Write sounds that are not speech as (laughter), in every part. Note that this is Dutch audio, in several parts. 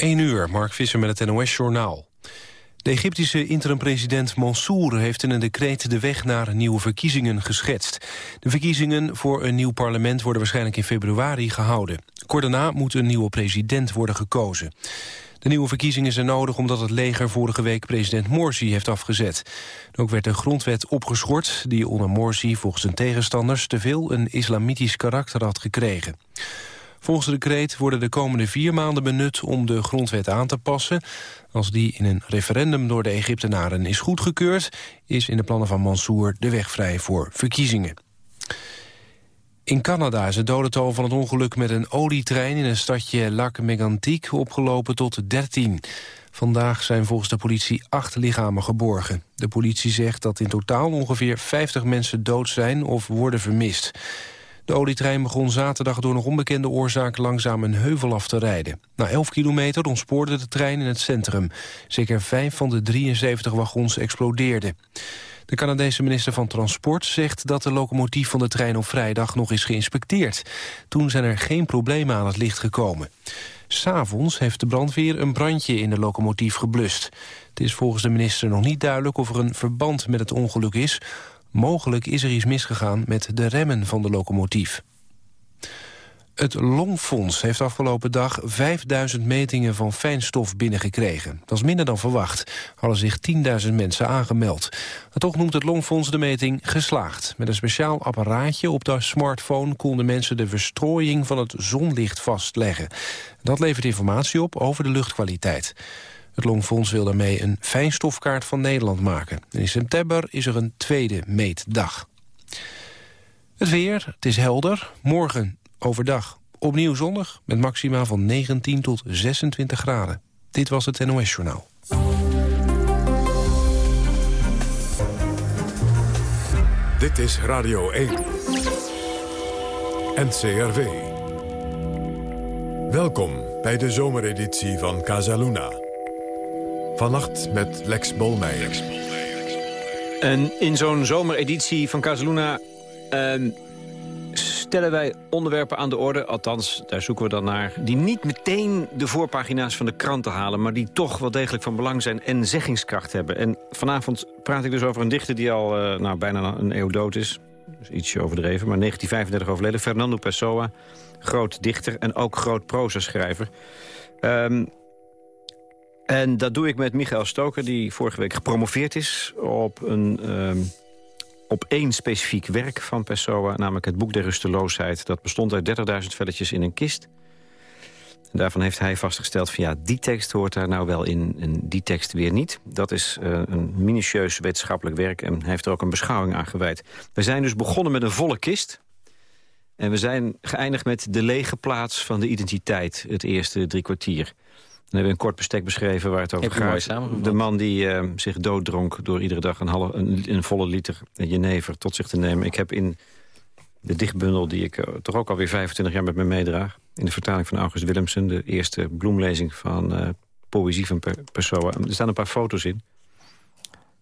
1 uur, Mark Visser met het NOS-journaal. De Egyptische interim-president Mansour heeft in een decreet de weg naar nieuwe verkiezingen geschetst. De verkiezingen voor een nieuw parlement worden waarschijnlijk in februari gehouden. Kort daarna moet een nieuwe president worden gekozen. De nieuwe verkiezingen zijn nodig omdat het leger vorige week president Morsi heeft afgezet. Ook werd de grondwet opgeschort die onder Morsi volgens zijn tegenstanders te veel een islamitisch karakter had gekregen. Volgens de decreet worden de komende vier maanden benut om de grondwet aan te passen. Als die in een referendum door de Egyptenaren is goedgekeurd... is in de plannen van Mansour de weg vrij voor verkiezingen. In Canada is het dodental van het ongeluk met een olietrein... in het stadje Lac Mégantic opgelopen tot 13. Vandaag zijn volgens de politie acht lichamen geborgen. De politie zegt dat in totaal ongeveer 50 mensen dood zijn of worden vermist. De olietrein begon zaterdag door nog onbekende oorzaak langzaam een heuvel af te rijden. Na 11 kilometer ontspoorde de trein in het centrum. Zeker vijf van de 73 wagons explodeerden. De Canadese minister van Transport zegt dat de locomotief van de trein op vrijdag nog is geïnspecteerd. Toen zijn er geen problemen aan het licht gekomen. S'avonds heeft de brandweer een brandje in de locomotief geblust. Het is volgens de minister nog niet duidelijk of er een verband met het ongeluk is... Mogelijk is er iets misgegaan met de remmen van de locomotief. Het Longfonds heeft afgelopen dag 5000 metingen van fijnstof binnengekregen. Dat is minder dan verwacht. Hadden zich 10.000 mensen aangemeld. Toch noemt het Longfonds de meting geslaagd. Met een speciaal apparaatje op de smartphone konden mensen de verstrooiing van het zonlicht vastleggen. Dat levert informatie op over de luchtkwaliteit. Het Longfonds wil daarmee een fijnstofkaart van Nederland maken. in september is er een tweede meetdag. Het weer, het is helder. Morgen overdag opnieuw zonnig met maxima van 19 tot 26 graden. Dit was het NOS Journaal. Dit is Radio 1. NCRV. Welkom bij de zomereditie van Casaluna. Vannacht met Lex Bolmeijer. En in zo'n zomereditie van Casaluna... Uh, stellen wij onderwerpen aan de orde, althans daar zoeken we dan naar... die niet meteen de voorpagina's van de kranten halen... maar die toch wel degelijk van belang zijn en zeggingskracht hebben. En vanavond praat ik dus over een dichter die al uh, nou, bijna een eeuw dood is. Dus ietsje overdreven, maar 1935 overleden. Fernando Pessoa, groot dichter en ook groot proza-schrijver. Um, en dat doe ik met Michael Stoker, die vorige week gepromoveerd is... op, een, um, op één specifiek werk van Pessoa, namelijk het boek der rusteloosheid. Dat bestond uit 30.000 velletjes in een kist. En daarvan heeft hij vastgesteld van ja, die tekst hoort daar nou wel in... en die tekst weer niet. Dat is uh, een minutieus wetenschappelijk werk en hij heeft er ook een beschouwing aan gewijd. We zijn dus begonnen met een volle kist... En we zijn geëindigd met de lege plaats van de identiteit, het eerste drie kwartier. We hebben een kort bestek beschreven waar het over gaat. De man die uh, zich dooddronk door iedere dag een, halve, een, een, volle liter jenever tot zich te nemen. Ik heb in de dichtbundel die ik uh, toch ook alweer 25 jaar met me meedraag... in de vertaling van August Willemsen, de eerste bloemlezing van uh, poëzie van Pessoa. Er staan een paar foto's in.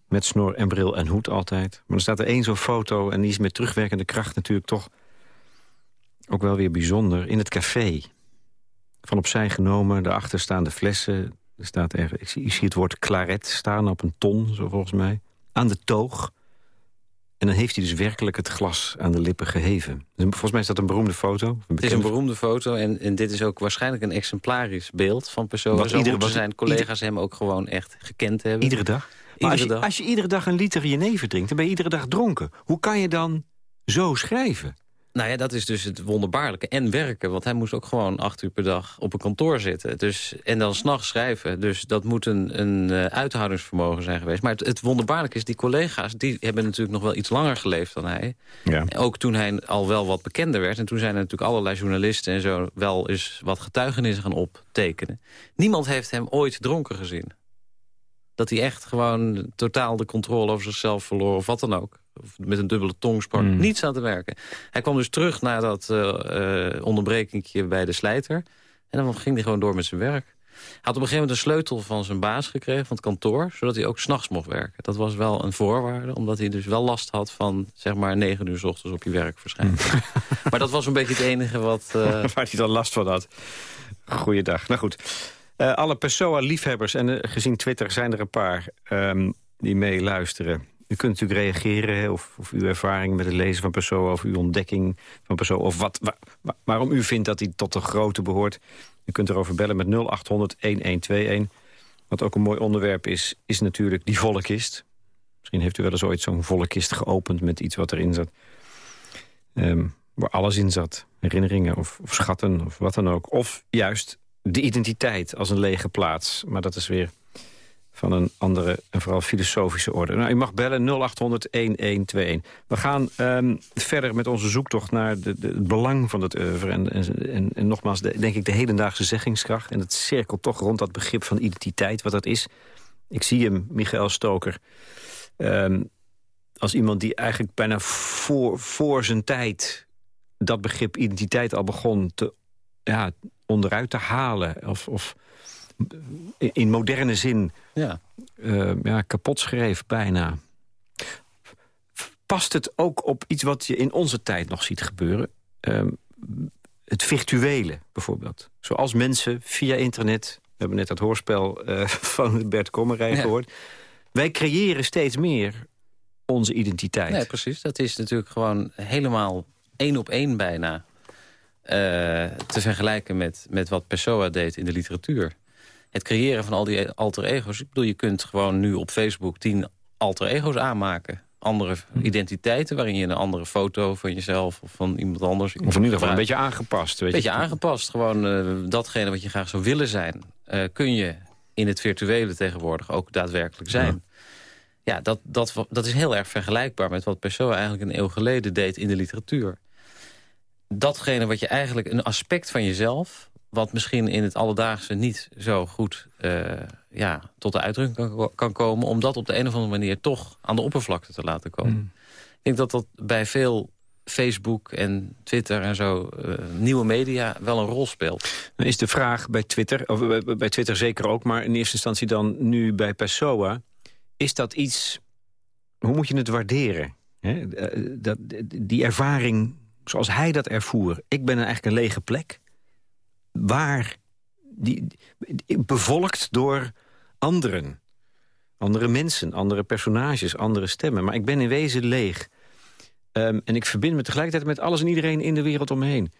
Met snor en bril en hoed altijd. Maar er staat er één zo'n foto en die is met terugwerkende kracht natuurlijk toch... ook wel weer bijzonder. In het café van opzij genomen. Daarachter staan de flessen. Er staat er, ik, zie, zie het woord claret staan op een ton, zo volgens mij. Aan de toog. En dan heeft hij dus werkelijk het glas aan de lippen geheven. Volgens mij is dat een beroemde foto. het is een beroemde foto en, en, dit is ook waarschijnlijk een exemplarisch beeld van personen. Zo iedere, zijn collega's hem ook gewoon echt gekend hebben. Iedere dag? Maar als, je, als je iedere dag een liter jenever drinkt, dan ben je iedere dag dronken. Hoe kan je dan zo schrijven? Nou ja, dat is dus het wonderbaarlijke. En werken, want hij moest ook gewoon acht uur per dag op een kantoor zitten. Dus, en dan s'nachts schrijven. Dus dat moet een, een uh, uithoudingsvermogen zijn geweest. Maar het, het, wonderbaarlijke is, die collega's... die hebben natuurlijk nog wel iets langer geleefd dan hij. Ja. Ook toen hij al wel wat bekender werd. En toen zijn er natuurlijk allerlei journalisten en zo... wel eens wat getuigenissen gaan optekenen. Niemand heeft hem ooit dronken gezien. Dat hij echt gewoon totaal de controle over zichzelf verloor... of wat dan ook met een dubbele tong sprak, mm. niets aan te werken. Hij kwam dus terug naar dat uh, onderbrekingje bij de slijter. En dan ging hij gewoon door met zijn werk. Hij had op een gegeven moment een sleutel van zijn baas gekregen, van het kantoor... zodat hij ook s'nachts mocht werken. Dat was wel een voorwaarde, omdat hij dus wel last had van... zeg maar negen uur s ochtends op je werk verschijnen. Mm. (laughs) maar dat was een beetje het enige wat... Uh... (laughs) Waar hij dan last van had. Goeiedag. Nou goed. Uh, alle Pessoa-liefhebbers, en uh, gezien Twitter zijn er een paar um, die meeluisteren. U kunt natuurlijk reageren of, uw ervaring met het lezen van Pessoa... of uw ontdekking van Pessoa, of wat, waar, waarom u vindt dat hij tot de grote behoort. U kunt erover bellen met 0800-1121. Wat ook een mooi onderwerp is, is natuurlijk die volle kist. Misschien heeft u wel eens ooit zo'n volle kist geopend met iets wat erin zat. Um, waar alles in zat. Herinneringen of, schatten of wat dan ook. Of juist de identiteit als een lege plaats. Maar dat is weer van een andere en vooral filosofische orde. Nou, u mag bellen 0800-1121. We gaan um, verder met onze zoektocht naar de, het belang van het oeuvre. En, en, en, nogmaals, denk ik, de hedendaagse zeggingskracht. En het cirkelt toch rond dat begrip van identiteit, wat dat is. Ik zie hem, Michael Stoker, um, als iemand die eigenlijk bijna voor, voor zijn tijd... dat begrip identiteit al begon te, ja, onderuit te halen. Of, of in moderne zin ja. Uh, ja, kapot schreef bijna. Past het ook op iets wat je in onze tijd nog ziet gebeuren? Uh, het virtuele bijvoorbeeld. Zoals mensen via internet... we hebben net dat hoorspel uh, (laughs) van Bert Kommerij ja. gehoord... wij creëren steeds meer onze identiteit. Nee, precies. Dat is natuurlijk gewoon helemaal één op één bijna... Uh, te vergelijken met, met wat Pessoa deed in de literatuur het creëren van al die alter ego's. Ik bedoel, je kunt gewoon nu op Facebook tien alter ego's aanmaken. Andere hm. identiteiten waarin je een andere foto van jezelf of van iemand anders... Of in ieder geval een beetje aangepast. Een beetje aangepast. Gewoon uh, datgene wat je graag zou willen zijn... Uh, kun je in het virtuele tegenwoordig ook daadwerkelijk zijn. Ja, ja dat, dat, dat is heel erg vergelijkbaar met wat Pessoa eigenlijk een eeuw geleden deed in de literatuur. Datgene wat je eigenlijk, een aspect van jezelf wat misschien in het alledaagse niet zo goed uh, ja, tot de uitdrukking kan, kan, komen... om dat op de een of andere manier toch aan de oppervlakte te laten komen. Hmm. Ik denk dat dat bij veel Facebook en Twitter en zo uh, nieuwe media wel een rol speelt. Dan is de vraag bij Twitter, of bij Twitter zeker ook... maar in eerste instantie dan nu bij Pessoa... is dat iets, hoe moet je het waarderen? He? Eh, dat, die ervaring zoals hij dat ervoer. Ik ben eigenlijk een lege plek waar, die, bevolkt door anderen. Andere mensen, andere personages, andere stemmen. Maar ik ben in wezen leeg. Um, en ik verbind me tegelijkertijd met alles en iedereen in de wereld om me heen.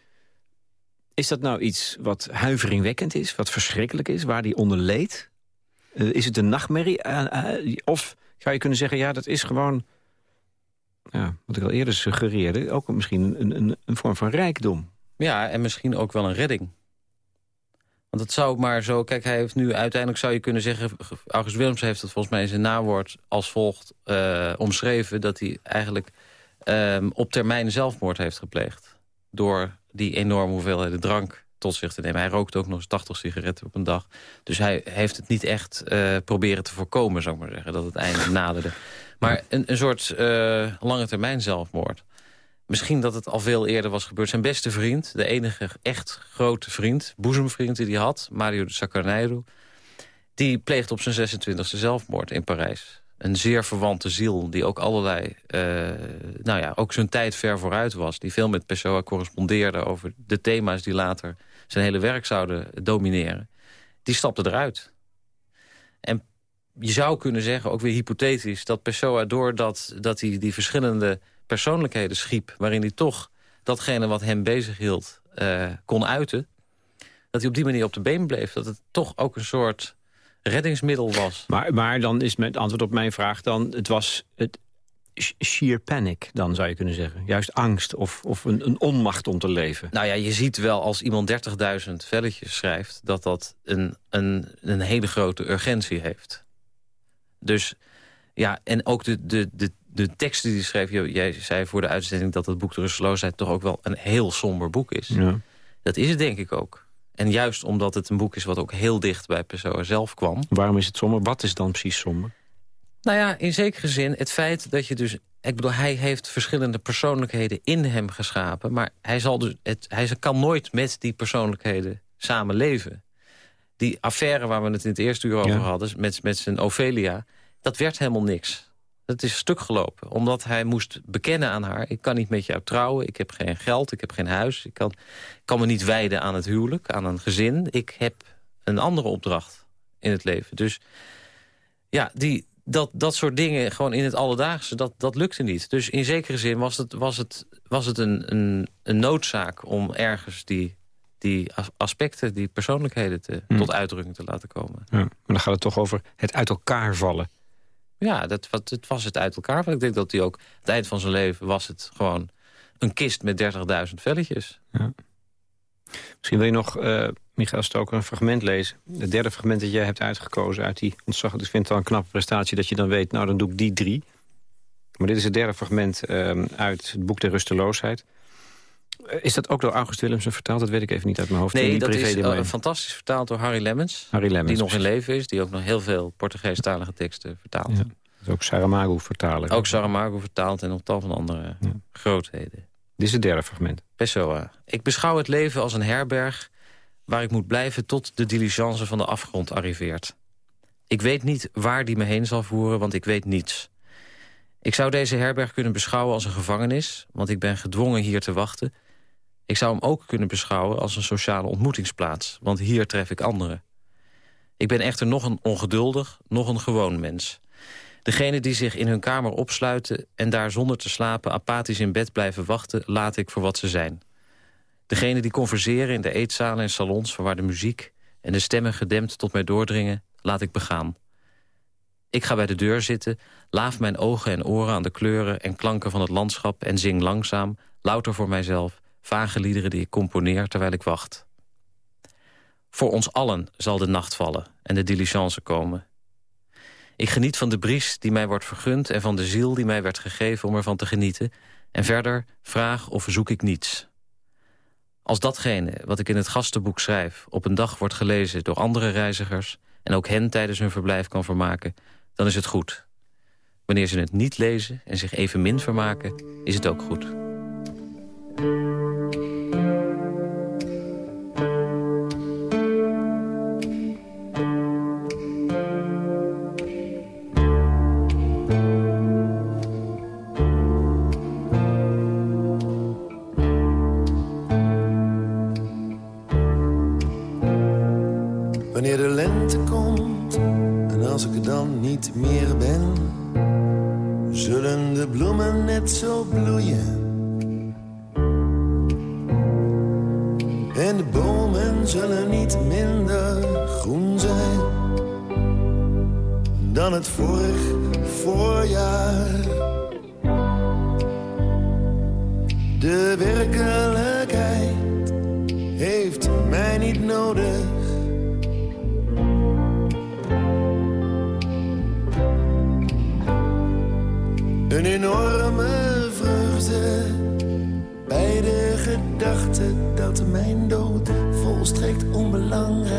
Is dat nou iets wat huiveringwekkend is, wat verschrikkelijk is, waar die onder leed? Uh, is het een nachtmerrie? Uh, uh, of ga je kunnen zeggen, ja, dat is gewoon... Ja, wat ik al eerder suggereerde, ook misschien een, een, een vorm van rijkdom. Ja, en misschien ook wel een redding. Want het zou maar zo... Kijk, hij heeft nu uiteindelijk zou je kunnen zeggen... August Willems heeft het volgens mij in zijn nawoord als volgt uh, omschreven... dat hij eigenlijk um, op termijn zelfmoord heeft gepleegd. Door die enorme hoeveelheden drank tot zich te nemen. Hij rookt ook nog eens 80 sigaretten op een dag. Dus hij heeft het niet echt uh, proberen te voorkomen, zou ik maar zeggen. Dat het einde (laughs) naderde. Maar een, een soort uh, lange termijn zelfmoord. Misschien dat het al veel eerder was gebeurd. Zijn beste vriend, de enige echt grote vriend, boezemvriend die hij had... Mario de Sacarneiro, die pleegde op zijn 26e zelfmoord in Parijs. Een zeer verwante ziel die ook allerlei... Uh, nou ja, ook zijn tijd ver vooruit was. Die veel met Pessoa correspondeerde over de thema's... die later zijn hele werk zouden domineren. Die stapte eruit. En je zou kunnen zeggen, ook weer hypothetisch... dat Pessoa doordat dat hij die verschillende persoonlijkheden schiep... waarin hij toch datgene wat hem bezighield uh, kon uiten... dat hij op die manier op de been bleef. Dat het toch ook een soort reddingsmiddel was. Maar, maar dan is het antwoord op mijn vraag dan... het was het sheer panic, dan zou je kunnen zeggen. Juist angst of, of een, een onmacht om te leven. Nou ja, je ziet wel als iemand 30.000 velletjes schrijft... dat dat een, een, een hele grote urgentie heeft. Dus ja, en ook de, de, de, de teksten die hij schreef... Jij zei voor de uitzending dat het boek De Rusteloosheid... toch ook wel een heel somber boek is. Ja. Dat is het denk ik ook. En juist omdat het een boek is wat ook heel dicht bij Pessoa zelf kwam. Waarom is het somber? Wat is dan precies somber? Nou ja, in zekere zin het feit dat je dus... Ik bedoel, hij heeft verschillende persoonlijkheden in hem geschapen... maar hij, zal dus het, hij kan nooit met die persoonlijkheden samenleven. Die affaire waar we het in het eerste uur over hadden... met, met zijn Ophelia, dat werd helemaal niks. Het is stuk gelopen. Omdat hij moest bekennen aan haar... ik kan niet met jou trouwen, ik heb geen geld, ik heb geen huis... ik kan, kan me niet wijden aan het huwelijk, aan een gezin. Ik heb een andere opdracht in het leven. Dus ja, die, dat, dat soort dingen gewoon in het alledaagse, dat, dat lukte niet. Dus in zekere zin was het, was het, was het een, een, een noodzaak om ergens die, die aspecten, die persoonlijkheden te, hmm. tot uitdrukking te laten komen. Ja, maar dan gaat het toch over het uit elkaar vallen. Ja, dat, wat, het was het uit elkaar vallen. Ik denk dat hij ook, het eind van zijn leven was het gewoon een kist met 30.000 velletjes. Ja. Misschien wil je nog, uh, Michael Stoker, een fragment lezen. Het derde fragment dat jij hebt uitgekozen uit die ontzag. Ik vind het wel een knappe prestatie dat je dan weet... nou, dan doe ik die drie. Maar dit is het derde fragment uh, uit het boek De Rusteloosheid. Eh, is dat ook door August Willemsen vertaald? Dat weet ik even niet uit mijn hoofd. Nee, dat is uh, fantastisch vertaald door Harry Lemmens. Harry Lemmens. Die nog in leven is. Die ook nog heel veel Portugees-talige teksten vertaalt. Ja. Dus ook Saramago vertalen. Ook Saramago vertaald en nog tal van andere grootheden. Dit is het derde fragment. Pessoa. Ik beschouw het leven als een herberg waar ik moet blijven tot de diligence van de afgrond arriveert. Ik weet niet waar die me heen zal voeren, want ik weet niets. Ik zou deze herberg kunnen beschouwen als een gevangenis... want ik ben gedwongen hier te wachten. Ik zou hem ook kunnen beschouwen als een sociale ontmoetingsplaats... want hier tref ik anderen. Ik ben echter nog een ongeduldig, nog een gewoon mens. Degene die zich in hun kamer opsluiten... en daar zonder te slapen apathisch in bed blijven wachten... laat ik voor wat ze zijn. Degene die converseren in de eetzalen en salons... waar de muziek en de stemmen gedempt tot mij doordringen... laat ik begaan. Ik ga bij de deur zitten, laaf mijn ogen en oren aan de kleuren... en klanken van het landschap en zing langzaam, louter voor mijzelf... vage liederen die ik componeer terwijl ik wacht. Voor ons allen zal de nacht vallen en de diligence komen. Ik geniet van de bries die mij wordt vergund... en van de ziel die mij werd gegeven om ervan te genieten... en verder vraag of zoek ik niets. Als datgene wat ik in het gastenboek schrijf... op een dag wordt gelezen door andere reizigers... en ook hen tijdens hun verblijf kan vermaken, dan is het goed. Wanneer ze het niet lezen en zich evenmin vermaken, is het ook goed. Wanneer de lente komt en als ik er dan niet meer ben, zullen de bloemen net zo bloeien. En de bomen zullen niet minder groen zijn dan het vorig voorjaar. De werkelijkheid heeft mij niet nodig Een enorme vreugde bij de gedachte dat mijn dood volstrekt onbelangrijk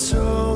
omdat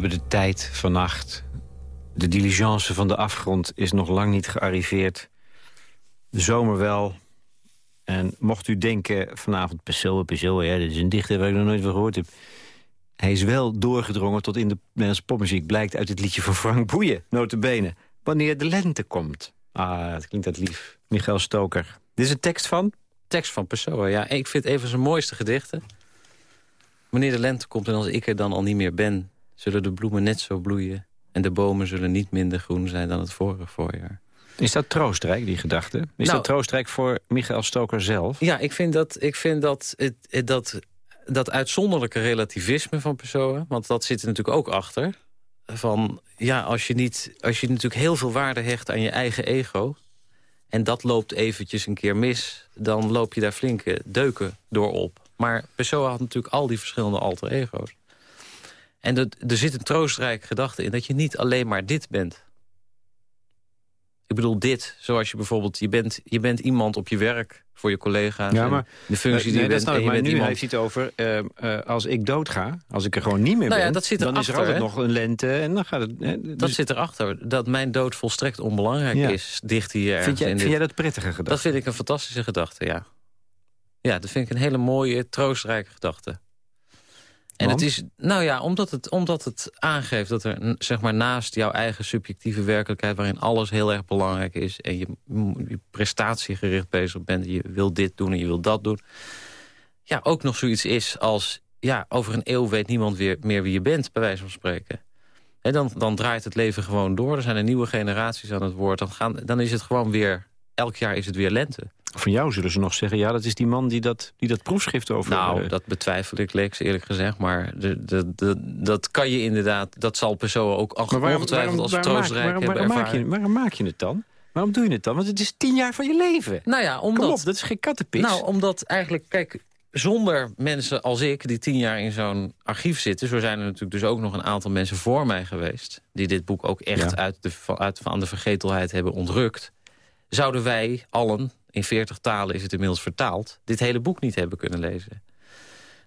hebben de tijd vannacht. De diligence van de afgrond is nog lang niet gearriveerd. De zomer wel. En mocht u denken vanavond Pessoa, Pessoa... Ja, dit is een dichter waar ik nog nooit van gehoord heb. Hij is wel doorgedrongen tot in de Nederlandse popmuziek... blijkt uit het liedje van Frank Boeien, notabene. Wanneer de lente komt. Ah, het klinkt dat lief. Michael Stoker. Dit is een tekst van? Tekst van Pessoa, ja. Ik vind van zijn mooiste gedichten. Wanneer de lente komt en als ik er dan al niet meer ben... zullen de bloemen net zo bloeien... en de bomen zullen niet minder groen zijn dan het vorige voorjaar. Is dat troostrijk, die gedachte? Is Nou- dat troostrijk voor Michael Stoker zelf? Ja, ik vind dat, ik vind dat, dat, dat uitzonderlijke relativisme van Pessoa... want dat zit er natuurlijk ook achter... van ja, als je, niet, als je natuurlijk heel veel waarde hecht aan je eigen ego... en dat loopt eventjes een keer mis... dan loop je daar flinke deuken door op. Maar Pessoa had natuurlijk al die verschillende alter ego's. En dat, er zit een troostrijk gedachte in dat je niet alleen maar dit bent... Ik bedoel dit, zoals je bijvoorbeeld... je bent, je bent iemand op je werk voor je collega's. Ja, maar- de functie die nee, je bent. je maar nu iemand... heeft hij het over... eh, eh, als ik doodga, als ik er gewoon niet meer Nou ja, ben... dat zit dan is er altijd hè? nog een lente en dan gaat het... hè, Dat dus zit erachter, dat mijn dood volstrekt onbelangrijk Ja. is. Dicht hier vind, jij, in vind dit- jij dat prettige gedachte? Dat vind ik een fantastische gedachte, ja. Ja, dat vind ik een hele mooie, troostrijke gedachte. En Want? het is, nou ja, omdat het, omdat het aangeeft dat er zeg maar, naast jouw eigen subjectieve werkelijkheid... waarin alles heel erg belangrijk is en je, je prestatiegericht bezig bent... je wil dit doen en je wil dat doen... ja, ook nog zoiets is als... ja, over een eeuw weet niemand weer, meer wie je bent, bij wijze van spreken. Hè, dan, dan draait het leven gewoon door. Er zijn er nieuwe generaties aan het woord. Dan, gaan, dan is het gewoon weer... elk jaar is het weer lente. Van jou zullen ze nog zeggen... ja, dat is die man die dat, die dat proefschrift over... Nou, eh, dat betwijfel ik, Lex, eerlijk gezegd. Maar de, de, de, dat kan je inderdaad... dat zal persoon ook maar waarom, ongetwijfeld waarom, als waarom, troostrijk waarom, hebben waarom, maak je, ervaren. waarom maak je het dan? Waarom doe je het dan? Want het is tien jaar van je leven. Nou ja, Kom omdat... op, dat is geen kattenpis. Nou, omdat eigenlijk, kijk, zonder mensen als ik... die tien jaar in zo'n archief zitten... zo zijn er natuurlijk dus ook nog een aantal mensen voor mij geweest... die dit boek ook echt Ja. uit de, uit, van de vergetelheid hebben ontrukt... zouden wij allen, in veertig talen is het inmiddels vertaald... dit hele boek niet hebben kunnen lezen.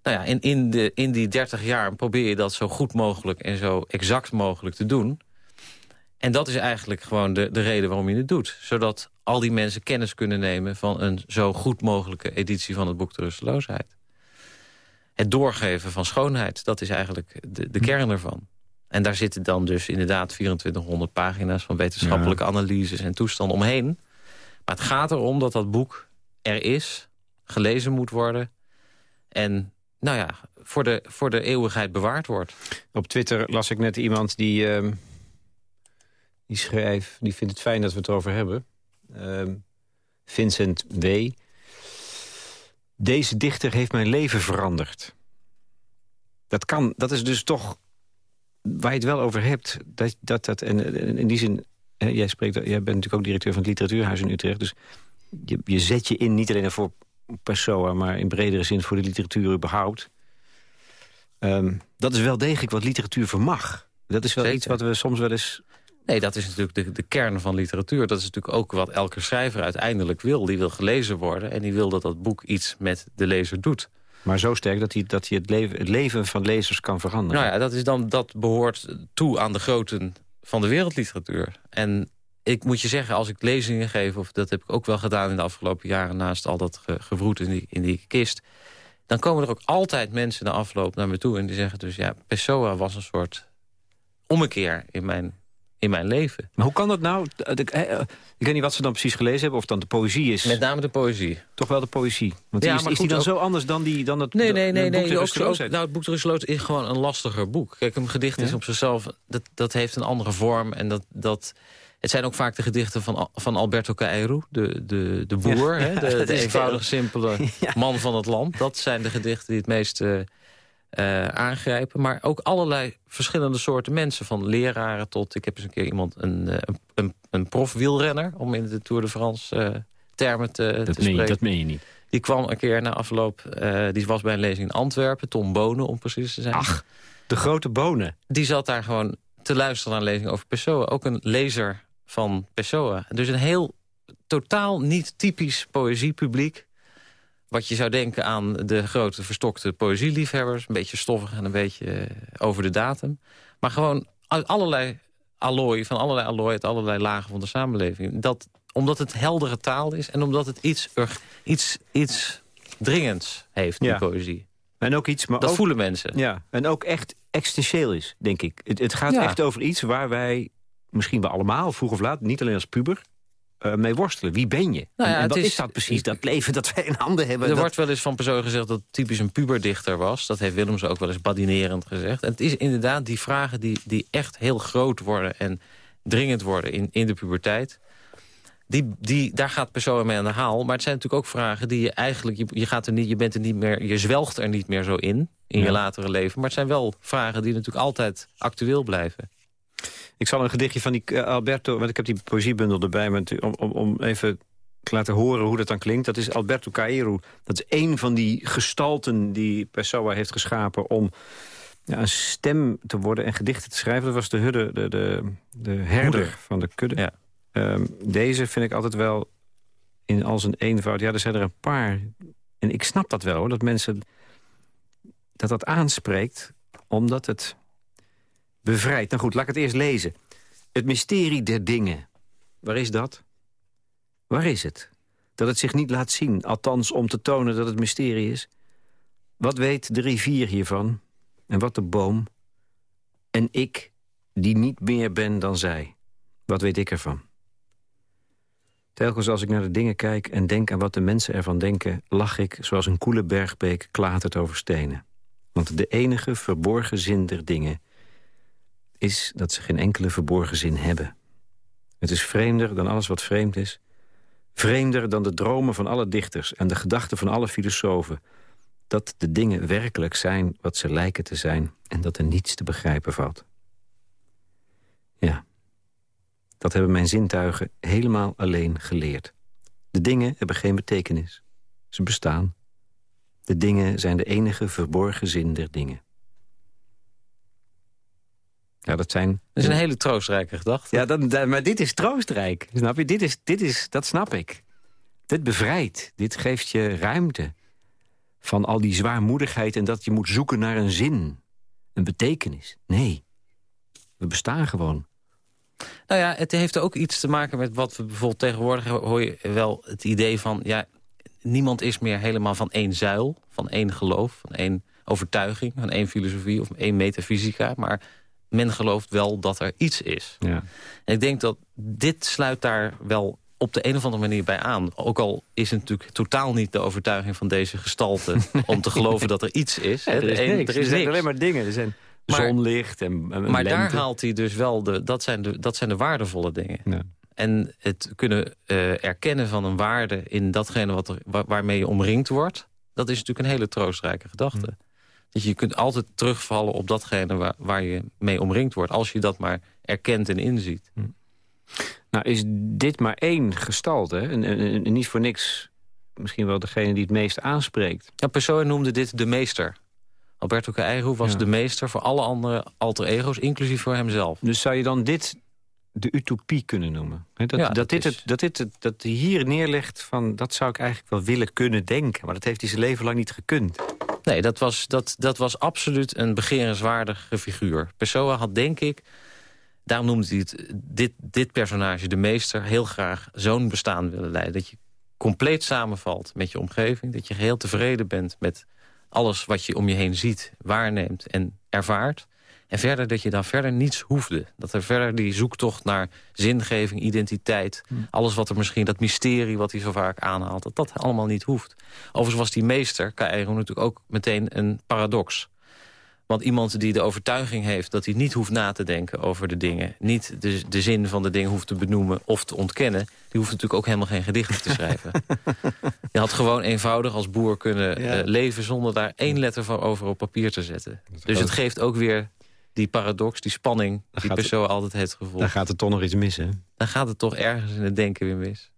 Nou ja, in, in, de, in die dertig jaar probeer je dat zo goed mogelijk... en zo exact mogelijk te doen... En dat is eigenlijk gewoon de, de reden waarom je het doet. Zodat al die mensen kennis kunnen nemen... van een zo goed mogelijke editie van het boek De Rusteloosheid. Het doorgeven van schoonheid, dat is eigenlijk de, de kern ervan. En daar zitten dan dus inderdaad 2400 pagina's... van wetenschappelijke analyses en toestanden omheen. Maar het gaat erom dat dat boek er is, gelezen moet worden... en nou ja, voor de, voor de eeuwigheid bewaard wordt. Op Twitter las ik net iemand die, ehm, die schreef... die vindt het fijn dat we het erover hebben. Ehm, Vincent W. Deze dichter heeft mijn leven veranderd. Dat kan, dat is dus toch waar je het wel over hebt. Dat, dat, dat, en in die zin, hè, jij, spreekt, jij bent natuurlijk ook directeur van het Literatuurhuis in Utrecht. Dus je, je zet je in niet alleen voor Pessoa... maar in bredere zin voor de literatuur überhaupt. Ehm, dat is wel degelijk wat literatuur vermag. Dat is wel Zeker. iets wat we soms wel eens... Nee, dat is natuurlijk de, de kern van literatuur. Dat is natuurlijk ook wat elke schrijver uiteindelijk wil. Die wil gelezen worden en die wil dat dat boek iets met de lezer doet. Maar zo sterk dat hij, dat hij het, leven, het leven van lezers kan veranderen. Nou ja, dat, is dan, dat behoort toe aan de groten van de wereldliteratuur. En ik moet je zeggen, als ik lezingen geef... of dat heb ik ook wel gedaan in de afgelopen jaren... naast al dat ge, gevroed in die, in die kist... dan komen er ook altijd mensen na afloop naar me toe... en die zeggen dus, ja, Pessoa was een soort ommekeer in mijn, in mijn leven. Maar hoe kan dat nou? De- eh, Ik weet niet wat ze dan precies gelezen hebben. Of dan de poëzie is. Met name de poëzie. Toch wel de poëzie. Want Ja, die is, maar is die dan ook- zo anders dan, die, dan het Nee, nee, nee. boek nee ook, nou, het boek De Rusteloos is gewoon een lastiger boek. Kijk, een gedicht is op zichzelf... Dat, dat heeft een andere vorm. En dat, dat, het zijn ook vaak de gedichten van, van Alberto Cairo, de, de, de boer. Ja, hè, de, (laughs) eenvoudige, simpele (laughs) man van het land. Dat zijn de gedichten die het meest eh, eh, aangrijpen. Maar ook allerlei verschillende soorten mensen. Van leraren tot... Ik heb eens een keer iemand, een, eh, een, een, een profwielrenner... om in de Tour de France eh, termen te, dat, te meen spreken. dat meen je niet. Die kwam een keer na afloop, die was bij een lezing in Antwerpen, Tom Bonen om precies te zijn. Ach, de grote bonen. Die zat daar gewoon te luisteren naar een lezing over Pessoa. Ook een lezer van Pessoa. Dus een heel totaal niet typisch poëziepubliek. Wat je zou denken aan de grote verstokte poëzieliefhebbers. Een beetje stoffig en een beetje eh, over de datum. Maar gewoon uit allerlei allooi, van allerlei allooi... uit allerlei lagen van de samenleving. Dat, omdat het heldere taal is en omdat het iets, iets, iets dringends heeft, die poëzie. En ook iets, maar dat ook, voelen mensen. Ja, en ook echt existentieel is, denk ik. Het, het gaat echt over iets waar wij, misschien wel allemaal, vroeg of laat... niet alleen als puber, uh, mee worstelen. Wie ben je? Nou ja, en, wat is, dat precies, dat leven dat wij in handen hebben? Er dat... wordt wel eens van persoon gezegd dat het typisch een puberdichter was. Dat heeft Willems ook wel eens badinerend gezegd. En het is inderdaad die vragen die, die echt heel groot worden... en dringend worden in, in de puberteit... Die, die, daar gaat persoon mee aan de haal. Maar het zijn natuurlijk ook vragen die je eigenlijk... Je, je, gaat er niet, je, bent er niet meer, je zwelgt er niet meer zo in, in je latere leven. Maar het zijn wel vragen die natuurlijk altijd actueel blijven. Ik zal een gedichtje van die eh, Alberto... want ik heb die poëziebundel erbij... om, om, om even te laten horen hoe dat dan klinkt. Dat is Alberto Cairo. Dat is één van die gestalten die Pessoa heeft geschapen... om ja, een stem te worden en gedichten te schrijven. Dat was de, hudde, de, de, de herder van de kudde. Ja. Ehm, deze vind ik altijd wel in al zijn eenvoud. Ja, er zijn er een paar. En ik snap dat wel, hoor, dat mensen... dat dat aanspreekt, omdat het bevrijdt. Nou goed, laat ik het eerst lezen. Het mysterie der dingen. Waar is dat? Waar is het? Dat het zich niet laat zien, althans om te tonen dat het mysterie is. Wat weet de rivier hiervan? En wat de boom? En ik, die niet meer ben dan zij. Wat weet ik ervan? Telkens als ik naar de dingen kijk en denk aan wat de mensen ervan denken... lach ik zoals een koele bergbeek klatert over stenen. Want de enige verborgen zin der dingen... is dat ze geen enkele verborgen zin hebben. Het is vreemder dan alles wat vreemd is. Vreemder dan de dromen van alle dichters en de gedachten van alle filosofen. Dat de dingen werkelijk zijn wat ze lijken te zijn... en dat er niets te begrijpen valt. Ja, dat hebben mijn zintuigen helemaal alleen geleerd. De dingen hebben geen betekenis. Ze bestaan. De dingen zijn de enige verborgen zin der dingen. Ja, dat zijn... Dat is een hele troostrijke gedachte. Ja, dat, maar dit is troostrijk. Snap je? Dit is, dit is, dat snap ik. Dit bevrijdt. Dit geeft je ruimte. Van al die zwaarmoedigheid en dat je moet zoeken naar een zin. Een betekenis. Nee. We bestaan gewoon. Nou ja, het heeft ook iets te maken met wat we bijvoorbeeld tegenwoordig hoor je wel het idee van... ja, niemand is meer helemaal van één zuil, van één geloof, van één overtuiging, van één filosofie of één metafysica. Maar men gelooft wel dat er iets is. Ja. En ik denk dat dit sluit daar wel op de een of andere manier bij aan. Ook al is het natuurlijk totaal niet de overtuiging van deze gestalte... (laughs) om te geloven dat er iets is. er is, niks. Er, is er alleen maar dingen. Er zijn zonlicht en, en Maar daar haalt hij dus wel, de, dat, zijn de, dat zijn de waardevolle dingen. Ja. En het kunnen uh, erkennen van een waarde in datgene wat er, waarmee je omringd wordt... dat is natuurlijk een hele troostrijke gedachte. Je kunt altijd terugvallen op datgene waar, waar je mee omringd wordt... als je dat maar erkent en inziet. Hm. Nou is dit maar één gestalte, en, en, niet voor niks misschien wel degene die het meest aanspreekt. Ja, persoon noemde dit de meester. Alberto Cairo was de meester voor alle andere alter ego's, inclusief voor hemzelf. Dus zou je dan dit de utopie kunnen noemen? dat, dat, dat, dit het, dat dit het, dat hier neerlegt van, dat zou ik eigenlijk wel willen kunnen denken. Maar dat heeft hij zijn leven lang niet gekund. Nee, dat was, dat, dat was absoluut een begerenswaardige figuur. Pessoa had, denk ik, daarom noemde hij het, dit, dit personage, de meester... heel graag zo'n bestaan willen leiden. Dat je compleet samenvalt met je omgeving. Dat je geheel tevreden bent met alles wat je om je heen ziet, waarneemt en ervaart. En verder dat je dan verder niets hoefde. Dat er verder die zoektocht naar zingeving, identiteit... Hmm. alles wat er misschien, dat mysterie wat hij zo vaak aanhaalt... dat dat allemaal niet hoeft. Overigens was die meester, Cairo, natuurlijk ook meteen een paradox. Want iemand die de overtuiging heeft dat hij niet hoeft na te denken over de dingen... niet de, de zin van de dingen hoeft te benoemen of te ontkennen... die hoeft natuurlijk ook helemaal geen gedichten te schrijven. (laughs) je had gewoon eenvoudig als boer kunnen eh, leven... zonder daar één letter van over op papier te zetten. Dus het geeft ook weer die paradox, die spanning... die persoon altijd heeft gevoeld. Dan gaat er toch nog iets mis, hè? Dan gaat het toch ergens in het denken weer mis.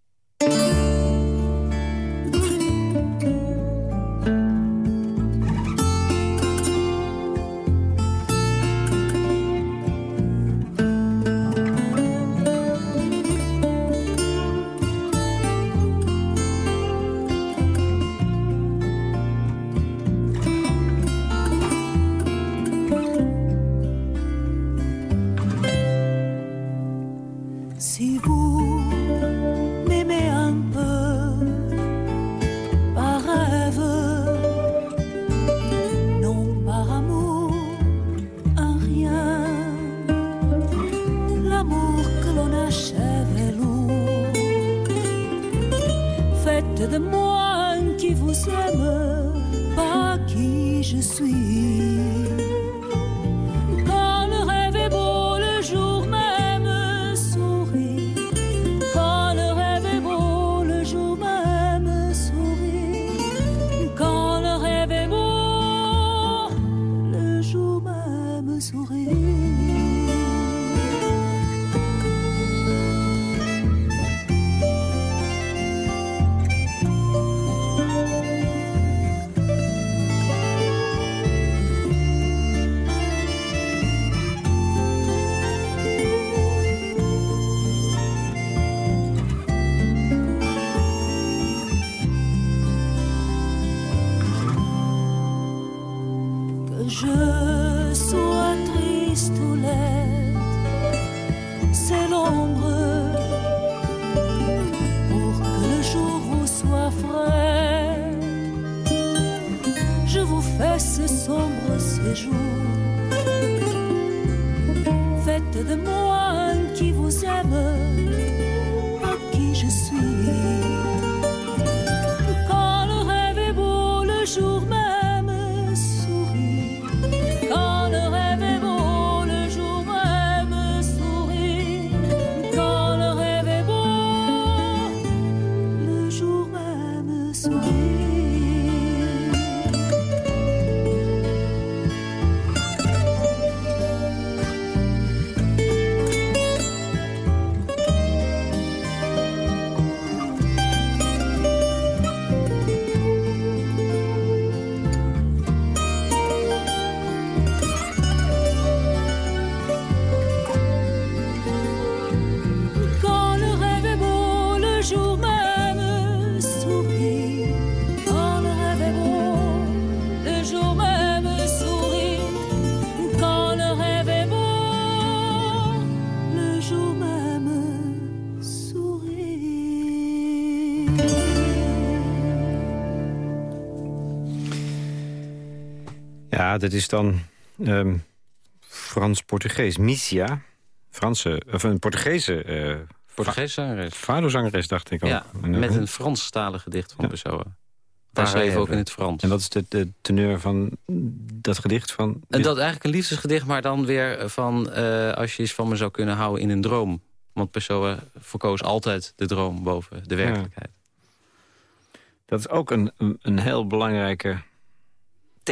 Ja, dat is dan ehm, Frans-Portugees. Misia, Franse, of een Portugese uh, Portugees zangeres. Fado-zangeres, dacht ik ook. Ja, En, met eh, een Franstalig gedicht van Ja. Pessoa. Hij schreef ook in het Frans. En wat is de, de teneur van dat gedicht? Van En dat eigenlijk een liefdesgedicht, maar dan weer van... eh, als je eens van me zou kunnen houden in een droom. Want Pessoa verkoos altijd de droom boven de werkelijkheid. Dat is ook een, een heel belangrijke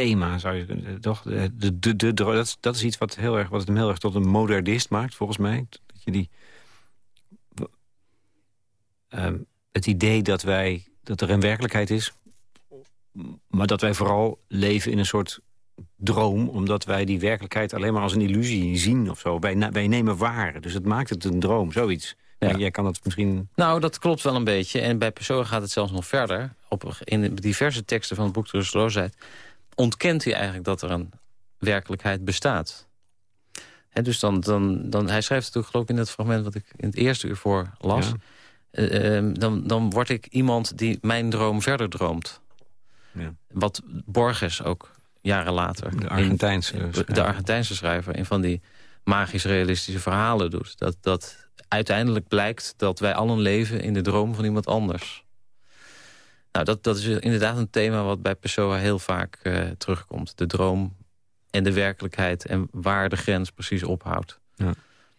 thema, zou je kunnen toch? De, de, de, de- dat, is, dat is iets wat, heel erg, wat hem heel erg tot een modernist maakt, volgens mij. Dat je die, Ehm, het idee dat, wij, dat er een werkelijkheid is... maar dat wij vooral leven in een soort droom... omdat wij die werkelijkheid alleen maar als een illusie zien of zo. Wij, wij nemen waar, dus het maakt het een droom, zoiets. Ja. Jij kan dat misschien... Nou, dat klopt wel een beetje. En bij Pessoa gaat het zelfs nog verder. Op, in diverse teksten van het boek De Rusteloosheid... ontkent hij eigenlijk dat er een werkelijkheid bestaat. Dus dan, dan, dan, hij schrijft natuurlijk geloof ik in het fragment... wat ik in het eerste uur voor las... Ja. eh, eh, dan, dan word ik iemand die mijn droom verder droomt. Ja. Wat Borges ook jaren later... De Argentijnse in- de Argentijnse schrijver... in van die magisch-realistische verhalen doet. Dat, dat uiteindelijk blijkt dat wij allen leven in de droom van iemand anders. Nou, dat, dat is inderdaad een thema wat bij Pessoa heel vaak eh, terugkomt. De droom en de werkelijkheid en waar de grens precies ophoudt.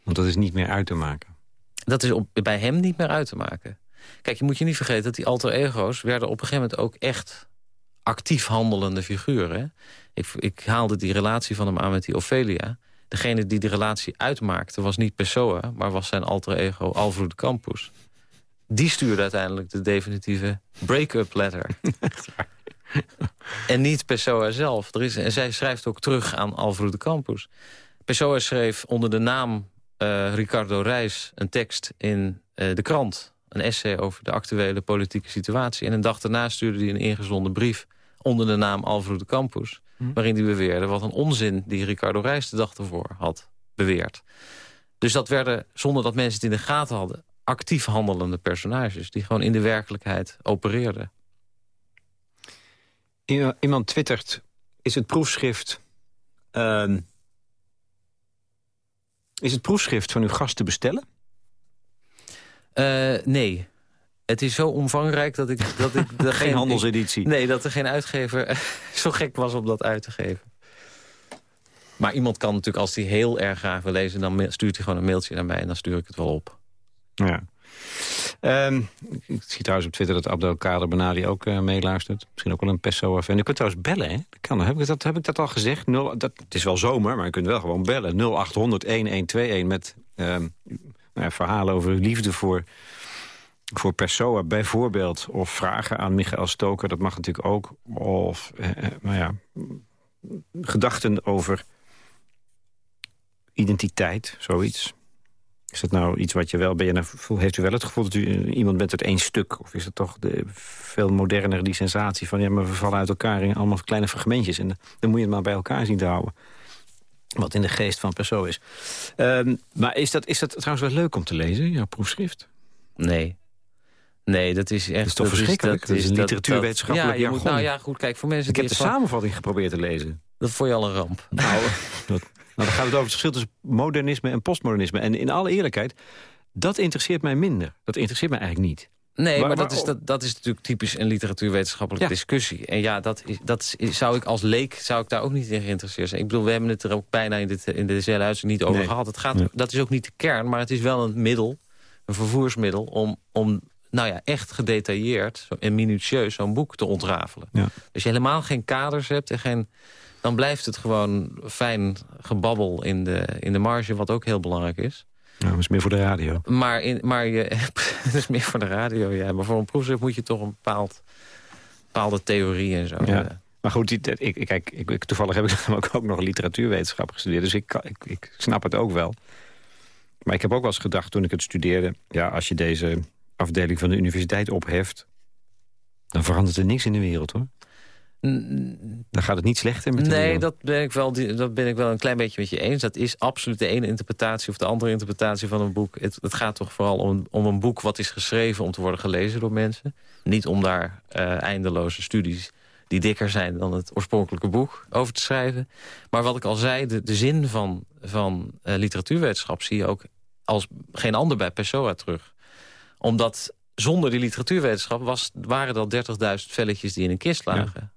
Want dat is niet meer uit te maken. Dat is op, bij hem niet meer uit te maken. Kijk, je moet je niet vergeten dat die alter ego's... werden op een gegeven moment ook echt actief handelende figuren. Ik, ik haalde die relatie van hem aan met die Ophelia. Degene die die relatie uitmaakte was niet Pessoa... maar was zijn alter ego Alfred Campus. Die stuurde uiteindelijk de definitieve break-up letter. (laughs) en niet Pessoa zelf. Er is, en zij schrijft ook terug aan Alfred Campus. Pessoa schreef onder de naam eh, Ricardo Reis een tekst in eh, de krant. Een essay over de actuele politieke situatie. En een dag daarna stuurde hij een ingezonden brief onder de naam Alfred Campus. Waarin hij beweerde wat een onzin die Ricardo Reis de dag ervoor had beweerd. Dus dat werden, zonder dat mensen het in de gaten hadden... actief handelende personages die gewoon in de werkelijkheid opereerden. Iemand twittert, is het proefschrift... ehm, is het proefschrift van uw gast te bestellen? Eh, nee. Het is zo omvangrijk dat ik... Dat ik (laughs) er Geen handelseditie. Nee, dat er geen uitgever (laughs) zo gek was om dat uit te geven. Maar iemand kan natuurlijk, als hij heel erg graag wil lezen... dan stuurt hij gewoon een mailtje naar mij en dan stuur ik het wel op. Ja. Ehm, ik zie trouwens op Twitter dat Abdelkader Benadi ook eh, meeluistert. Misschien ook wel een Pessoa-fan. Je kunt trouwens bellen, hè? Heb ik dat, heb ik dat al gezegd? Nul, dat, het is wel zomer, maar je kunt wel gewoon bellen. 0800-1121 met ehm, nou verhalen over liefde voor, voor Pessoa bijvoorbeeld. Of vragen aan Michael Stoker, dat mag natuurlijk ook. Of, eh, eh, nou ja, gedachten over identiteit, zoiets. Is dat nou iets wat je wel... Ben je nou, heeft u wel het gevoel dat u eh, iemand bent uit één stuk? Of is het toch de, veel moderner die sensatie van... ja, maar we vallen uit elkaar in allemaal kleine fragmentjes... en dan moet je het maar bij elkaar zien te houden. Wat in de geest van persoon is. Ehm, maar is dat, is dat trouwens wel leuk om te lezen, jouw proefschrift? Nee. Nee, dat is echt... is toch verschrikkelijk? Dat is een literatuurwetenschappelijk ja, moet. Nou ja, goed, kijk, voor mensen Ik heb de van- samenvatting geprobeerd te lezen. Dat vond je al een ramp. (laughs) Nou, dat, nou, dan gaat het over het verschil tussen modernisme en postmodernisme. En in alle eerlijkheid, dat interesseert mij minder. Dat interesseert mij eigenlijk niet. Nee, Maar- maar, dat, is, dat, dat is natuurlijk typisch een literatuurwetenschappelijke Ja. discussie. En ja, dat, is, dat is- zou ik als leek zou ik daar ook niet in geïnteresseerd zijn. Ik bedoel, we hebben het er ook bijna in, dit, in dezelfde uitzending niet over Nee. gehad. Het gaat, Nee. Dat is ook niet de kern, maar het is wel een middel, een vervoersmiddel... om, om nou ja, echt gedetailleerd en minutieus zo'n boek te ontrafelen. Ja. Als je helemaal geen kaders hebt en geen... dan blijft het gewoon fijn gebabbel in de, in de marge, wat ook heel belangrijk is. Nou, dat is meer voor de radio. Maar, in, maar je, (laughs) het is meer voor de radio, ja. Maar voor een proefschrift moet je toch een bepaald, bepaalde theorie en zo. Ja. hebben. Maar goed, ik, ik, kijk, ik, toevallig heb ik (laughs) namelijk ook nog literatuurwetenschap gestudeerd. Dus ik, ik, ik snap het ook wel. Maar ik heb ook wel eens gedacht toen ik het studeerde... ja, als je deze afdeling van de universiteit opheft... dan verandert er niks in de wereld, hoor. Dan gaat het niet slechter met de Nee, dat ben, ik wel, dat ben ik wel een klein beetje met je eens. Dat is absoluut de ene interpretatie of de andere interpretatie van een boek. Het, het gaat toch vooral om, om een boek wat is geschreven om te worden gelezen door mensen. Niet om daar eh, eindeloze studies die dikker zijn dan het oorspronkelijke boek over te schrijven. Maar wat ik al zei, de, de zin van, van eh, literatuurwetenschap zie je ook als geen ander bij Pessoa terug. Omdat zonder die literatuurwetenschap was, waren al 30.000 velletjes die in een kist lagen.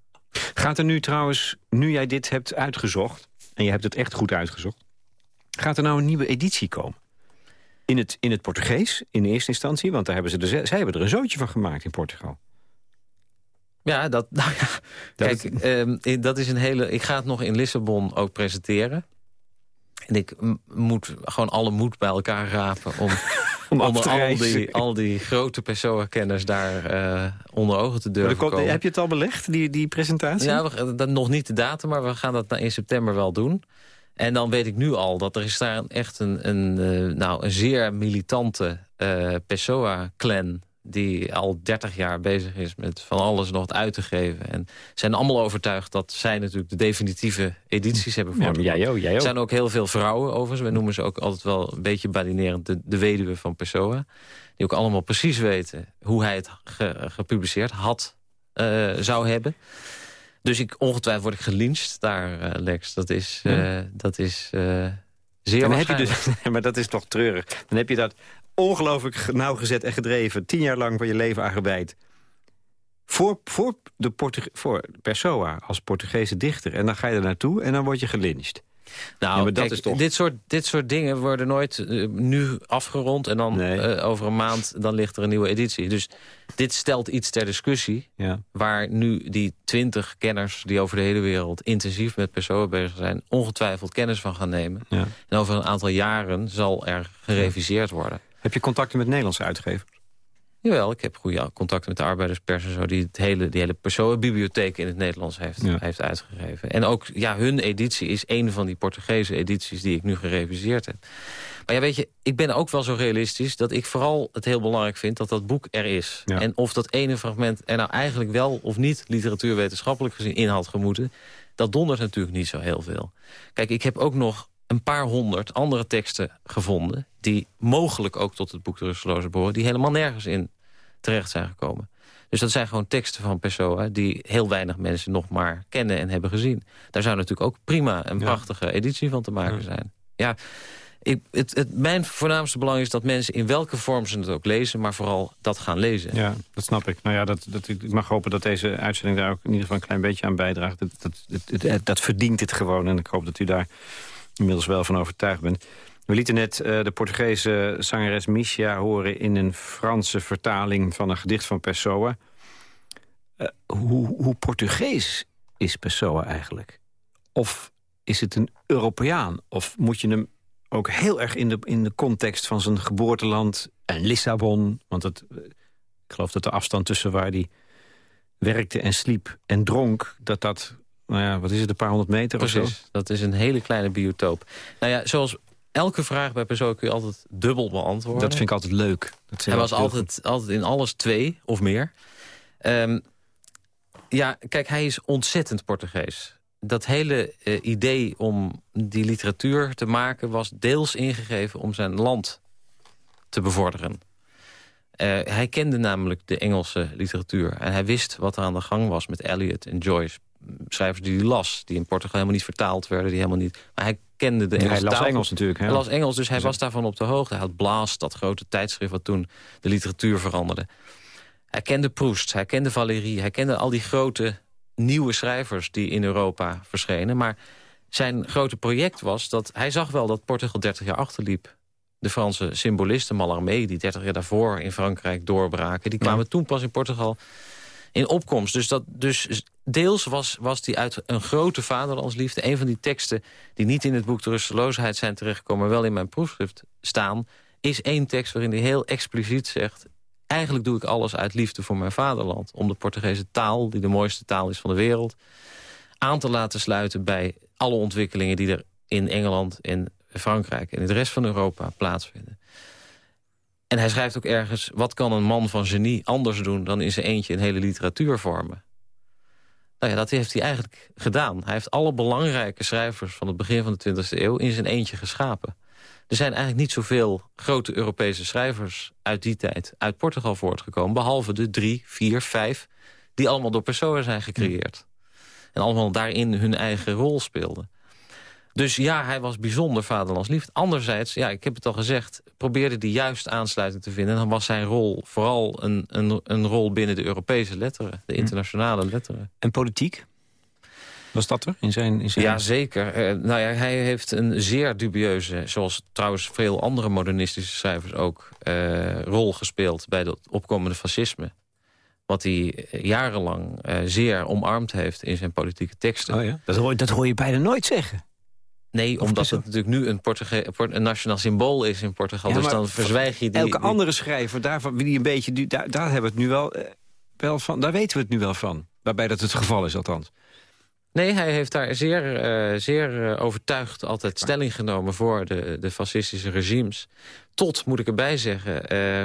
Gaat er nu trouwens, nu jij dit hebt uitgezocht... en je hebt het echt goed uitgezocht... gaat er nou een nieuwe editie komen? In het, in het Portugees, in eerste instantie? Want daar hebben ze, er, zij hebben er een zootje van gemaakt in Portugal. Ja, dat, (laughs) nou ja. Dat Kijk, ehm, dat is een hele. Ik ga het nog in Lissabon ook presenteren. En ik moet gewoon alle moed bij elkaar rapen om, (laughs) Om al, die, al die grote daar eh, onder ogen te durven komt- komen. heb je het al belegd, die, die presentatie? Ja, we, gaan- dat, nog niet de datum, maar we gaan dat in september wel doen. En dan weet ik nu al dat er is daar echt een, een, eh, nou, een zeer militante eh Pessoa-clan... die al 30 jaar bezig is met van alles nog wat uit te geven. En zijn allemaal overtuigd dat zij natuurlijk de definitieve edities hebben Ja, maar voortgebracht. jij ook, Er zijn ook heel veel vrouwen overigens. We noemen ze ook altijd wel een beetje badinerend de, de weduwe van Pessoa. Die ook allemaal precies weten hoe hij het ge- gepubliceerd had, eh, zou hebben. Dus ik, ongetwijfeld word ik gelyncht daar, eh, Lex. Dat is, eh, dat is zeer En dan heb je dus, (laughs) maar dat is toch treurig. Dan heb je dat ongelooflijk ge- nauwgezet en gedreven... tien jaar lang van je leven aangeweid. Voor, voor, de Portug voor Pessoa als Portugese dichter. En dan ga je er naartoe en dan word je gelyncht. Nou, Ja, dat kijk, is toch- dit, soort, dit soort dingen worden nooit eh, nu afgerond... en dan Nee. eh, over een maand dan ligt er een nieuwe editie. Dus dit stelt iets ter discussie... Ja. waar nu die twintig kenners die over de hele wereld intensief met personen bezig zijn... ongetwijfeld kennis van gaan nemen. Ja. En over een aantal jaren zal er gereviseerd worden. Heb je contacten met Nederlandse uitgevers? Jawel, ik heb goede contacten met de arbeiderspers en zo... die het hele, die hele personenbibliotheek in het Nederlands heeft, Ja. heeft uitgegeven. En ook ja, hun editie is een van die Portugese edities... die ik nu gereviseerd heb. Maar ja, weet je, ik ben ook wel zo realistisch... dat ik vooral het heel belangrijk vind dat dat boek er is. Ja. En of dat ene fragment er nou eigenlijk wel of niet... literatuurwetenschappelijk gezien in had gemoeten... dat dondert natuurlijk niet zo heel veel. Kijk, ik heb ook nog een paar honderd andere teksten gevonden... die mogelijk ook tot het boek De Rusteloze behoren... die helemaal nergens in terecht zijn gekomen. Dus dat zijn gewoon teksten van Pessoa... die heel weinig mensen nog maar kennen en hebben gezien. Daar zou natuurlijk ook prima een Ja. prachtige editie van te maken zijn. Ja, Ik, het, het, mijn voornaamste belang is dat mensen in welke vorm ze het ook lezen... maar vooral dat gaan lezen. Ja, dat snap ik. Nou ja, dat, dat, ik mag hopen dat deze uitzending daar ook in ieder geval een klein beetje aan bijdraagt. Dat, dat, dat, dat verdient het gewoon en ik hoop dat u daar inmiddels wel van overtuigd bent. We lieten net uh, de Portugese zangeres Misha horen... in een Franse vertaling van een gedicht van Pessoa. Uh, hoe, hoe Portugees is Pessoa eigenlijk? Of is het een Europeaan? Of moet je hem ook heel erg in de, in de context van zijn geboorteland en Lissabon... want het, eh, ik geloof dat de afstand tussen waar hij werkte en sliep en dronk... dat dat, nou ja, wat is het, een paar honderd meter Precies, of zo? dat is een hele kleine biotoop. Nou ja, zoals elke vraag bij persoon kun je altijd dubbel beantwoorden. Dat vind ik altijd leuk. Dat Hij was altijd, altijd in alles twee of meer. Um, ja, kijk, hij is ontzettend Portugees. Dat hele uh, idee om die literatuur te maken... was deels ingegeven om zijn land te bevorderen. Uh, hij kende namelijk de Engelse literatuur. En hij wist wat er aan de gang was met Eliot en Joyce. Schrijvers die hij las, die in Portugal helemaal niet vertaald werden. Die helemaal niet, maar hij kende de Engelse ja, Hij las Engels natuurlijk. Hè? Hij las Engels, dus hij was daarvan op de hoogte. Hij had Blast, dat grote tijdschrift wat toen de literatuur veranderde. Hij kende Proust, hij kende Valéry, hij kende al die grote nieuwe schrijvers die in Europa verschenen. Maar zijn grote project was dat hij zag wel dat Portugal 30 jaar achterliep. De Franse symbolisten Mallarmé, die 30 jaar daarvoor in Frankrijk doorbraken... die kwamen ja. toen pas in Portugal in opkomst. Dus, dat, dus deels was, was die uit een grote vaderlandsliefde. Een van die teksten die niet in het boek De Rusteloosheid zijn terechtgekomen... wel in mijn proefschrift staan... is één tekst waarin hij heel expliciet zegt... eigenlijk doe ik alles uit liefde voor mijn vaderland. Om de Portugese taal, die de mooiste taal is van de wereld... aan te laten sluiten bij alle ontwikkelingen... die er in Engeland, in Frankrijk en in de rest van Europa plaatsvinden. En hij schrijft ook ergens... wat kan een man van genie anders doen dan in zijn eentje een hele literatuur vormen? Nou ja, dat heeft hij eigenlijk gedaan. Hij heeft alle belangrijke schrijvers van het begin van de 20e eeuw... in zijn eentje geschapen. Er zijn eigenlijk niet zoveel grote Europese schrijvers uit die tijd... uit Portugal voortgekomen, behalve de drie, vier, vijf... die allemaal door personen zijn gecreëerd. En allemaal daarin hun eigen rol speelden. Dus ja, hij was bijzonder vaderlandsliefd. Anderzijds, ja, ik heb het al gezegd... probeerde hij juist aansluiting te vinden. En dan was zijn rol vooral een, een, een rol binnen de Europese letteren. De internationale letteren. En politiek? Was dat er in zijn... In zijn... Ja, zeker. Uh, nou ja, hij heeft een zeer dubieuze... zoals trouwens veel andere modernistische schrijvers ook... Uh, rol gespeeld bij het opkomende fascisme. Wat hij jarenlang uh, zeer omarmd heeft in zijn politieke teksten. Oh ja? dat, hoor, dat hoor je bijna nooit zeggen. Nee, of omdat het natuurlijk nu een, Portuge een nationaal symbool is in Portugal. Ja, dus dan verzwijg je die... Elke andere schrijver, daarvan, die een beetje, daar, daar hebben we het nu wel, uh, wel van. Daar weten we het nu wel van. Waarbij dat het geval is althans. Nee, hij heeft daar zeer, uh, zeer uh, overtuigd altijd stelling genomen... voor de, de fascistische regimes. Tot, moet ik erbij zeggen,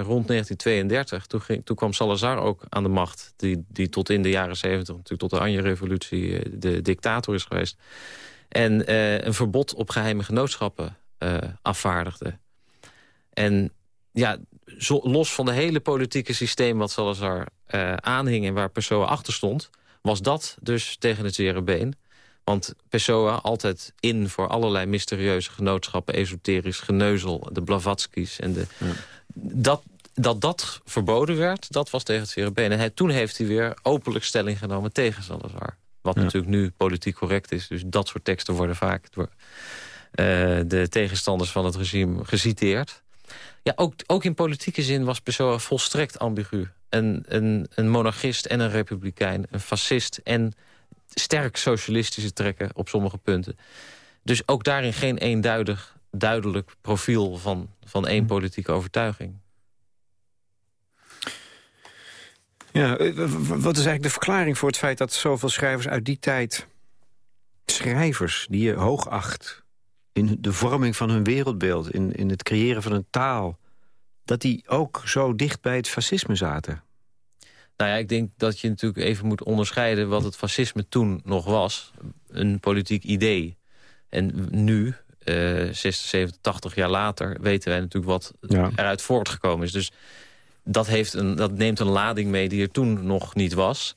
rond 1932. Toen, ging, toen kwam Salazar ook aan de macht. Die, die tot in de jaren 70 natuurlijk tot de Anje-revolutie de dictator is geweest en uh, een verbod op geheime genootschappen uh, afvaardigde. En ja, zo, los van de hele politieke systeem wat Salazar uh, aanhing... en waar Pessoa achter stond, was dat dus tegen het zere been. Want Pessoa altijd in voor allerlei mysterieuze genootschappen... esoterisch geneuzel, de Blavatskis en de... Ja. Dat, dat dat verboden werd, dat was tegen het zere been. En hij, toen heeft hij weer openlijk stelling genomen tegen Salazar. Wat ja. natuurlijk nu politiek correct is. Dus dat soort teksten worden vaak door uh, de tegenstanders van het regime geciteerd. Ja, ook, ook in politieke zin was Pessoa volstrekt ambigu. Een, een, een monarchist en een republikein. Een fascist en sterk socialistische trekken op sommige punten. Dus ook daarin geen eenduidig duidelijk profiel van, van één politieke overtuiging. Ja, wat is eigenlijk de verklaring voor het feit dat zoveel schrijvers uit die tijd... schrijvers die je hoog acht in de vorming van hun wereldbeeld... in, in het creëren van een taal... dat die ook zo dicht bij het fascisme zaten? Nou ja, ik denk dat je natuurlijk even moet onderscheiden... wat het fascisme toen nog was. Een politiek idee. En nu, uh, 60, 70, 80 jaar later... weten wij natuurlijk wat ja. eruit voortgekomen is. Dus dat, heeft een, dat neemt een lading mee die er toen nog niet was.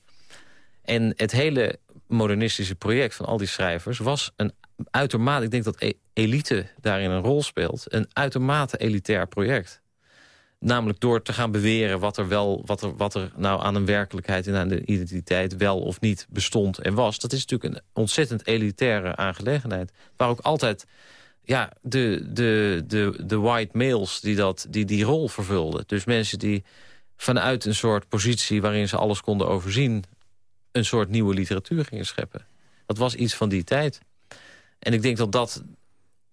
En het hele modernistische project van al die schrijvers... was een uitermate, ik denk dat e- elite daarin een rol speelt... een uitermate elitair project. Namelijk door te gaan beweren wat er, wel, wat er, wat er nou aan een werkelijkheid... en aan de identiteit wel of niet bestond en was. Dat is natuurlijk een ontzettend elitaire aangelegenheid. Waar ook altijd ja, de, de, de, de white males die, dat, die die rol vervulden. Dus mensen die vanuit een soort positie waarin ze alles konden overzien... een soort nieuwe literatuur gingen scheppen. Dat was iets van die tijd. En ik denk dat dat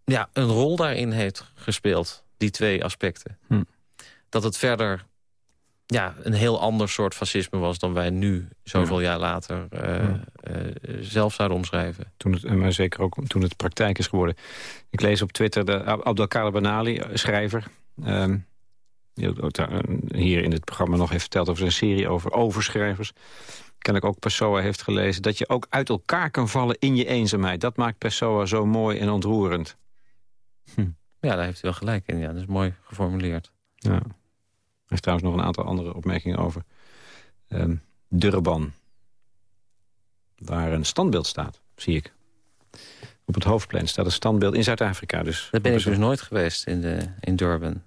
ja, een rol daarin heeft gespeeld, die twee aspecten. Hm. Dat het verder ja, een heel ander soort fascisme was... dan wij nu, zoveel jaar later, eh, Ja. eh, zelf zouden omschrijven. Toen het, maar zeker ook toen het praktijk is geworden. Ik lees op Twitter de Abdelkader Banali, eh, schrijver... eh, hier in het programma nog heeft verteld over zijn serie over overschrijvers. Kennelijk ook Pessoa heeft gelezen... dat je ook uit elkaar kan vallen in je eenzaamheid. Dat maakt Pessoa zo mooi en ontroerend. Ja, daar heeft hij wel gelijk in. Ja, dat is mooi geformuleerd. Ja. Hij heeft trouwens nog een aantal andere opmerkingen over. Ehm, Durban. Waar een standbeeld staat, zie ik. Op het hoofdplein staat een standbeeld in Zuid-Afrika. Dus, Daar ben ik dus nooit geweest in, de, in Durban.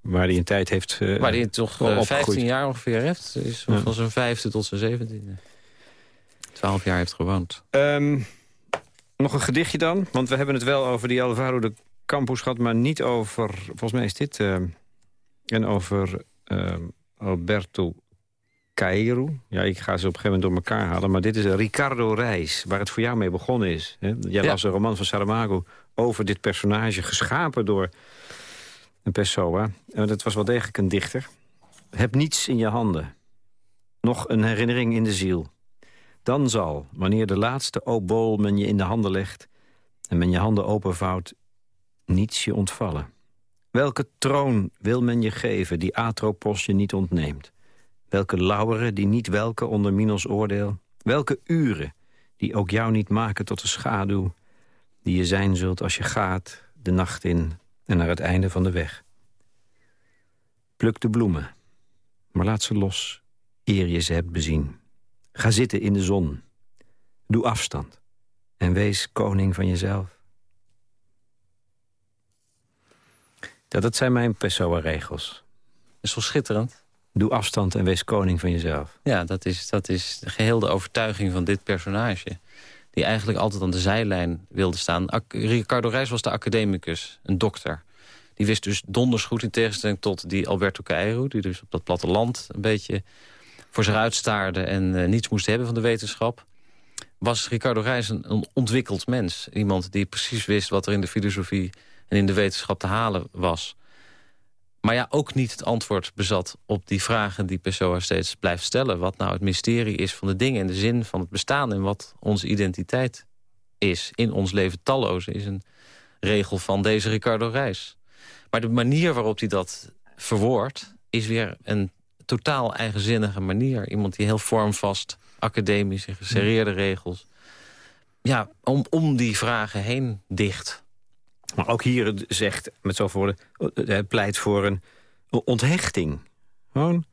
Waar hij een tijd heeft... eh, Waar hij toch wel eh, opgegroeid. 15 jaar ongeveer heeft. Is Ja. van zijn vijfde tot zijn zeventiende. 12 jaar heeft gewoond. Ehm, nog een gedichtje dan, want we hebben het wel over die Alvaro de Campos gehad... maar niet over, volgens mij is dit... ehm, en over ehm, Alberto Cairo. Ja, ik ga ze op een gegeven moment door elkaar halen... maar dit is Ricardo Reis, waar het voor jou mee begonnen is. Hè? Jij Ja. las een roman van Saramago over dit personage... geschapen door een Pessoa. En dat was wel degelijk een dichter. Heb niets in je handen. Nog een herinnering in de ziel. Dan zal, wanneer de laatste obool men je in de handen legt... en men je handen openvouwt, niets je ontvallen. Welke troon wil men je geven die Atropos je niet ontneemt? Welke lauweren die niet welke onder Minos oordeel? Welke uren die ook jou niet maken tot de schaduw... die je zijn zult als je gaat, de nacht in en naar het einde van de weg? Pluk de bloemen, maar laat ze los, eer je ze hebt bezien. Ga zitten in de zon. Doe afstand. En wees koning van jezelf. Ja, dat zijn mijn Pessoa-regels. Dat is wel schitterend. Doe afstand en wees koning van jezelf. Ja, dat is, dat is geheel de overtuiging van dit personage. Die eigenlijk altijd aan de zijlijn wilde staan. Ac- Ricardo Reis was de academicus, een dokter. Die wist dus donders goed in tegenstelling tot die Alberto Cairo... die dus op dat platteland een beetje voor zich uitstaarde... en eh, niets moest hebben van de wetenschap... was Ricardo Reis een, een ontwikkeld mens. Iemand die precies wist wat er in de filosofie en in de wetenschap te halen was. Maar ja, ook niet het antwoord bezat op die vragen die Pessoa steeds blijft stellen. Wat nou het mysterie is van de dingen en de zin van het bestaan... en wat onze identiteit is in ons leven. Talloze is een regel van deze Ricardo Reis. Maar de manier waarop hij dat verwoordt... is weer een totaal eigenzinnige manier. Iemand die heel vormvast, academisch en geserreerde regels... ja, om, om die vragen heen dicht... Maar ook hier zegt, met zoveel woorden... pleit voor een onthechting. Gewoon,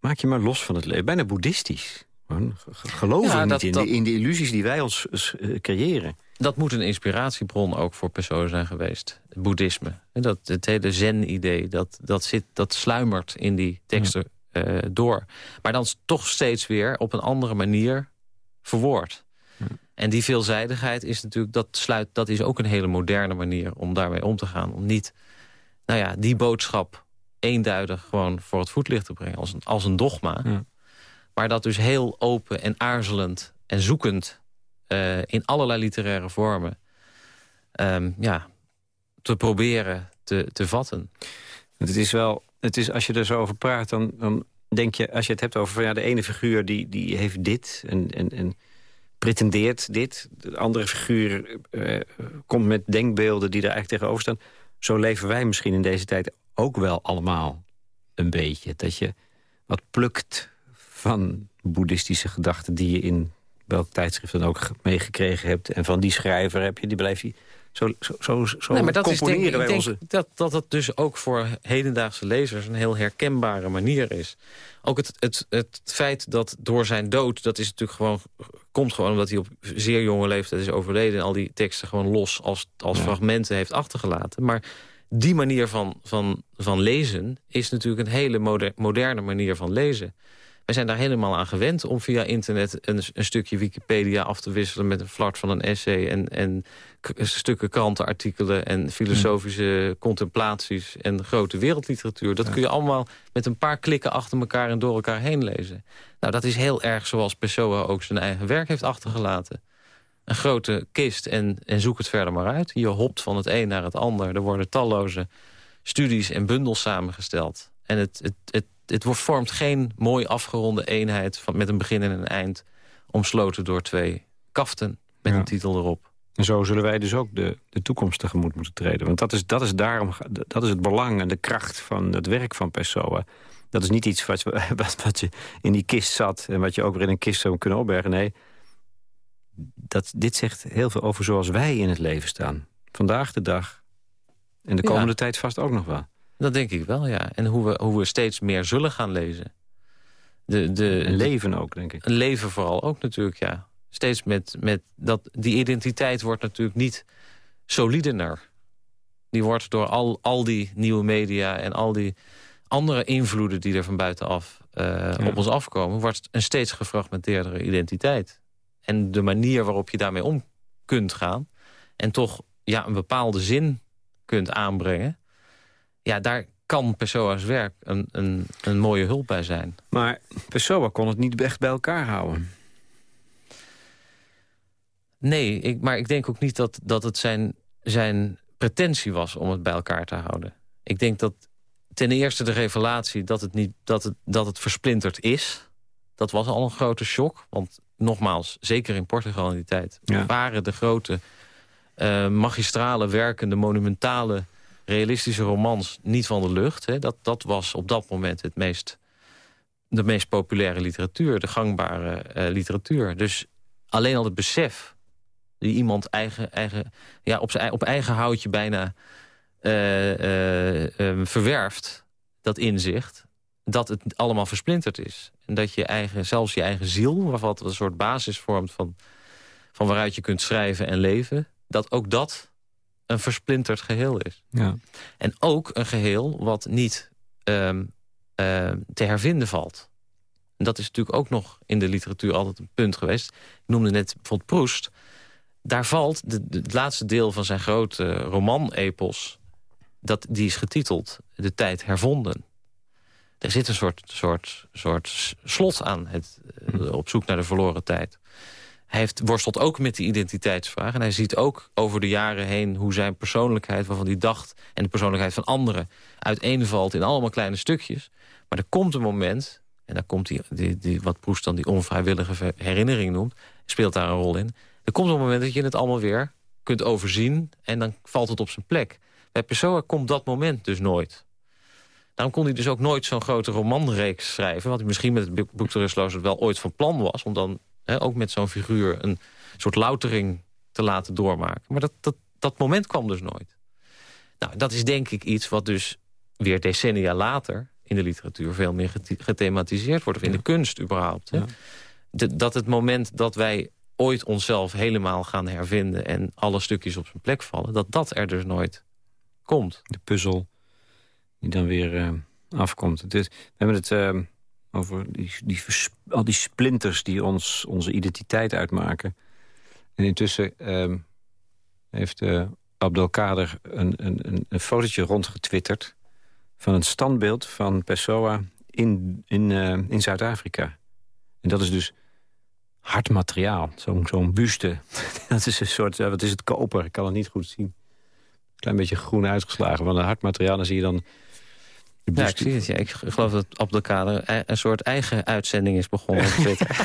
maak je maar los van het leven. Bijna boeddhistisch. Gewoon, ge- ge- geloof Ja, niet dat- in, dat- De, in de illusies die wij ons eh, creëren. Dat moet een inspiratiebron ook voor personen zijn geweest. Het boeddhisme. Dat, het hele zen-idee, dat, dat, zit, dat sluimert in die teksten eh, door. Maar dan toch steeds weer op een andere manier verwoord. En die veelzijdigheid is natuurlijk, dat, sluit, dat is ook een hele moderne manier om daarmee om te gaan. Om niet, nou ja, die boodschap eenduidig gewoon voor het voetlicht te brengen. Als een, als een dogma. Ja. Maar dat dus heel open en aarzelend en zoekend eh, in allerlei literaire vormen... ehm, ja, te proberen te, te vatten. Het is wel, het is, als je er zo over praat, dan, dan denk je... als je het hebt over van, ja, de ene figuur die, die heeft dit en, en, en pretendeert dit. De andere figuur eh, komt met denkbeelden die er eigenlijk tegenover staan. Zo leven wij misschien in deze tijd ook wel allemaal een beetje. Dat je wat plukt van boeddhistische gedachten... die je in welk tijdschrift dan ook ge- meegekregen hebt. En van die schrijver heb je, die blijf je Zo, zo, zo, zo Nee, maar dat is denk, componeren ik wij denk onze... dat, dat dat dus ook voor hedendaagse lezers een heel herkenbare manier is. Ook het, het, het feit dat door zijn dood, dat is natuurlijk gewoon, komt gewoon omdat hij op zeer jonge leeftijd is overleden en al die teksten gewoon los als, als Ja. fragmenten heeft achtergelaten. Maar die manier van, van, van lezen is natuurlijk een hele moder- moderne manier van lezen. Wij zijn daar helemaal aan gewend om via internet een, een stukje Wikipedia af te wisselen... met een flart van een essay en, en stukken krantenartikelen... en filosofische contemplaties en grote wereldliteratuur. Dat kun je allemaal met een paar klikken achter elkaar en door elkaar heen lezen. Nou, dat is heel erg zoals Pessoa ook zijn eigen werk heeft achtergelaten. Een grote kist en, en zoek het verder maar uit. Je hopt van het een naar het ander. Er worden talloze studies en bundels samengesteld. En het, het, het, het wordt- vormt geen mooi afgeronde eenheid... Van, met een begin en een eind... omsloten door twee kaften met Ja. een titel erop. En zo zullen wij dus ook de, de toekomst tegemoet moeten treden. Want dat is, dat, is daarom, dat is het belang en de kracht van het werk van Pessoa. Dat is niet iets wat, je- (laughs) wat, wat je in die kist zat... en wat je ook weer in een kist zou kunnen opbergen. Nee, dat, dit zegt heel veel over zoals wij in het leven staan. Vandaag de dag. En de Ja. komende tijd vast ook nog wel. Dat denk ik wel, ja. En hoe we, hoe we steeds meer zullen gaan lezen. De, de, En leven ook, denk ik. een leven vooral ook natuurlijk, ja. Steeds met, met dat, die identiteit wordt natuurlijk niet solidener. Die wordt door al, al die nieuwe media en al die andere invloeden die er van buitenaf eh, op ons afkomen, wordt een steeds gefragmenteerdere identiteit. En de manier waarop je daarmee om kunt gaan en toch ja, een bepaalde zin kunt aanbrengen, ja, daar kan Pessoa's werk een, een, een mooie hulp bij zijn. Maar Pessoa kon het niet echt bij elkaar houden. Nee, ik, maar ik denk ook niet dat, dat het zijn, zijn pretentie was om het bij elkaar te houden. Ik denk dat ten eerste de revelatie dat het, niet, dat het, dat het versplinterd is... dat was al een grote shock. Want nogmaals, zeker in Portugal in die tijd... Ja. waren de grote eh, magistrale werkende, monumentale... realistische romans niet van de lucht. Hè. Dat, dat was op dat moment het meest, de meest populaire literatuur. De gangbare eh, literatuur. Dus alleen al het besef die iemand eigen, eigen, ja, op, zijn, op eigen houtje bijna eh, verwerft, dat inzicht, dat het allemaal versplinterd is. En dat je eigen, zelfs je eigen ziel, waarvan een soort basis vormt van, van waaruit je kunt schrijven en leven, dat ook dat een versplinterd geheel is. Ja. En ook een geheel wat niet ehm, ehm, te hervinden valt. En dat is natuurlijk ook nog in de literatuur altijd een punt geweest. Ik noemde net bijvoorbeeld Proest. Daar valt de, de- het laatste deel van zijn grote roman-epos... Dat, die is getiteld De Tijd Hervonden. Er zit een soort, soort, soort slot aan, het, eh, op zoek naar de verloren tijd. Hij heeft, worstelt ook met die identiteitsvraag. En hij ziet ook over de jaren heen hoe zijn persoonlijkheid... waarvan hij dacht, en de persoonlijkheid van anderen... uiteenvalt in allemaal kleine stukjes. Maar er komt een moment, en daar komt die, die, wat Proest dan die onvrijwillige herinnering noemt... speelt daar een rol in. Er komt een moment dat je het allemaal weer kunt overzien... en dan valt het op zijn plek. Bij Pessoa komt dat moment dus nooit. Daarom kon hij dus ook nooit zo'n grote romanreeks schrijven... wat hij misschien met het boek De Rustloze wel ooit van plan was... om dan hè, ook met zo'n figuur een soort loutering te laten doormaken. Maar dat, dat, dat moment kwam dus nooit. Nou, dat is denk ik iets wat dus weer decennia later... in de literatuur veel meer geth- gethematiseerd wordt. Of in de kunst überhaupt. Hè. Ja. De- dat het moment dat wij ooit onszelf helemaal gaan hervinden... en alle stukjes op zijn plek vallen... dat dat er dus nooit komt. de puzzel die dan weer eh, afkomt. Is, we hebben het eh, over die, die al die splinters die ons, onze identiteit uitmaken. En intussen eh, heeft eh Abdelkader een, een, een, fotootje rondgetwitterd... van een standbeeld van Pessoa in, in, eh, in Zuid-Afrika. En dat is dus hard materiaal, zo'n zo'n buste. (laughs) dat is een soort, wat is het, koper? Ik kan het niet goed zien klein beetje groen uitgeslagen. Van een hard materiaal, dan zie je dan... Ja, ik zie het. Ja. Ik geloof dat Abdelkader e- een soort eigen uitzending is begonnen op Twitter. (laughs)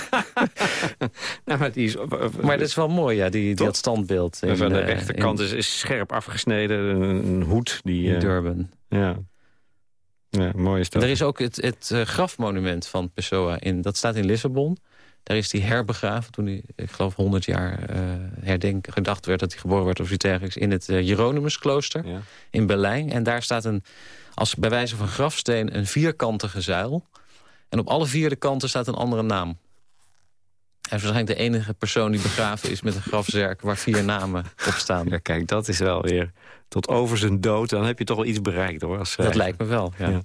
Nou, maar die is, maar dat is wel mooi, ja, die, die dat standbeeld. In, van de eh, rechterkant in, is, is scherp afgesneden. Een, een hoed die... in eh, Durban. ja. ja, mooi is dat. Er is ook het, het eh, grafmonument van Pessoa. In, dat staat in Lissabon. Daar is hij herbegraven toen hij, ik geloof, 100 jaar uh, herdenk, gedacht werd... dat hij geboren werd of iets dergelijks... in het uh, Hieronymusklooster ja. in Berlijn. En daar staat een, als bij wijze van grafsteen een vierkantige zuil. En op alle vier de kanten staat een andere naam. Hij is waarschijnlijk de enige persoon die begraven is met een grafzerk... waar vier namen op staan. Ja, kijk, dat is wel weer tot over zijn dood. Dan heb je toch wel iets bereikt, hoor. Als dat lijkt me wel, ja. ja.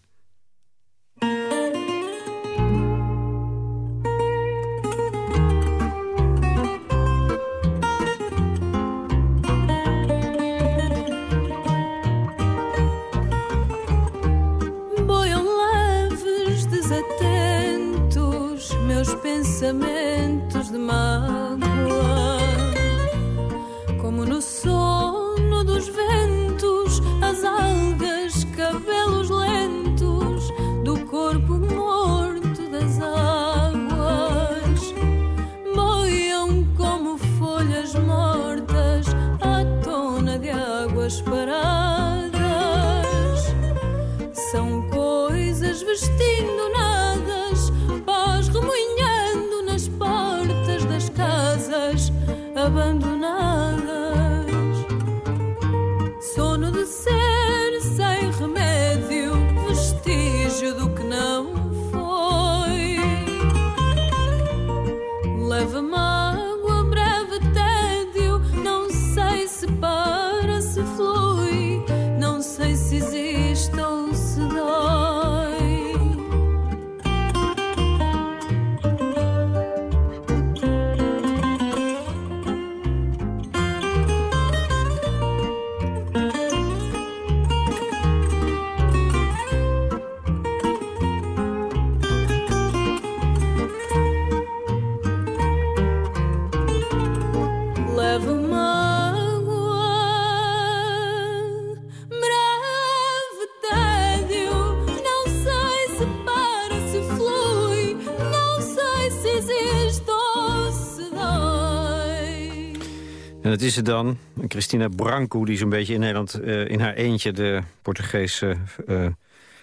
En dat is het dan. Christina Branco, die zo'n beetje in Nederland eh, in haar eentje... de Portugese eh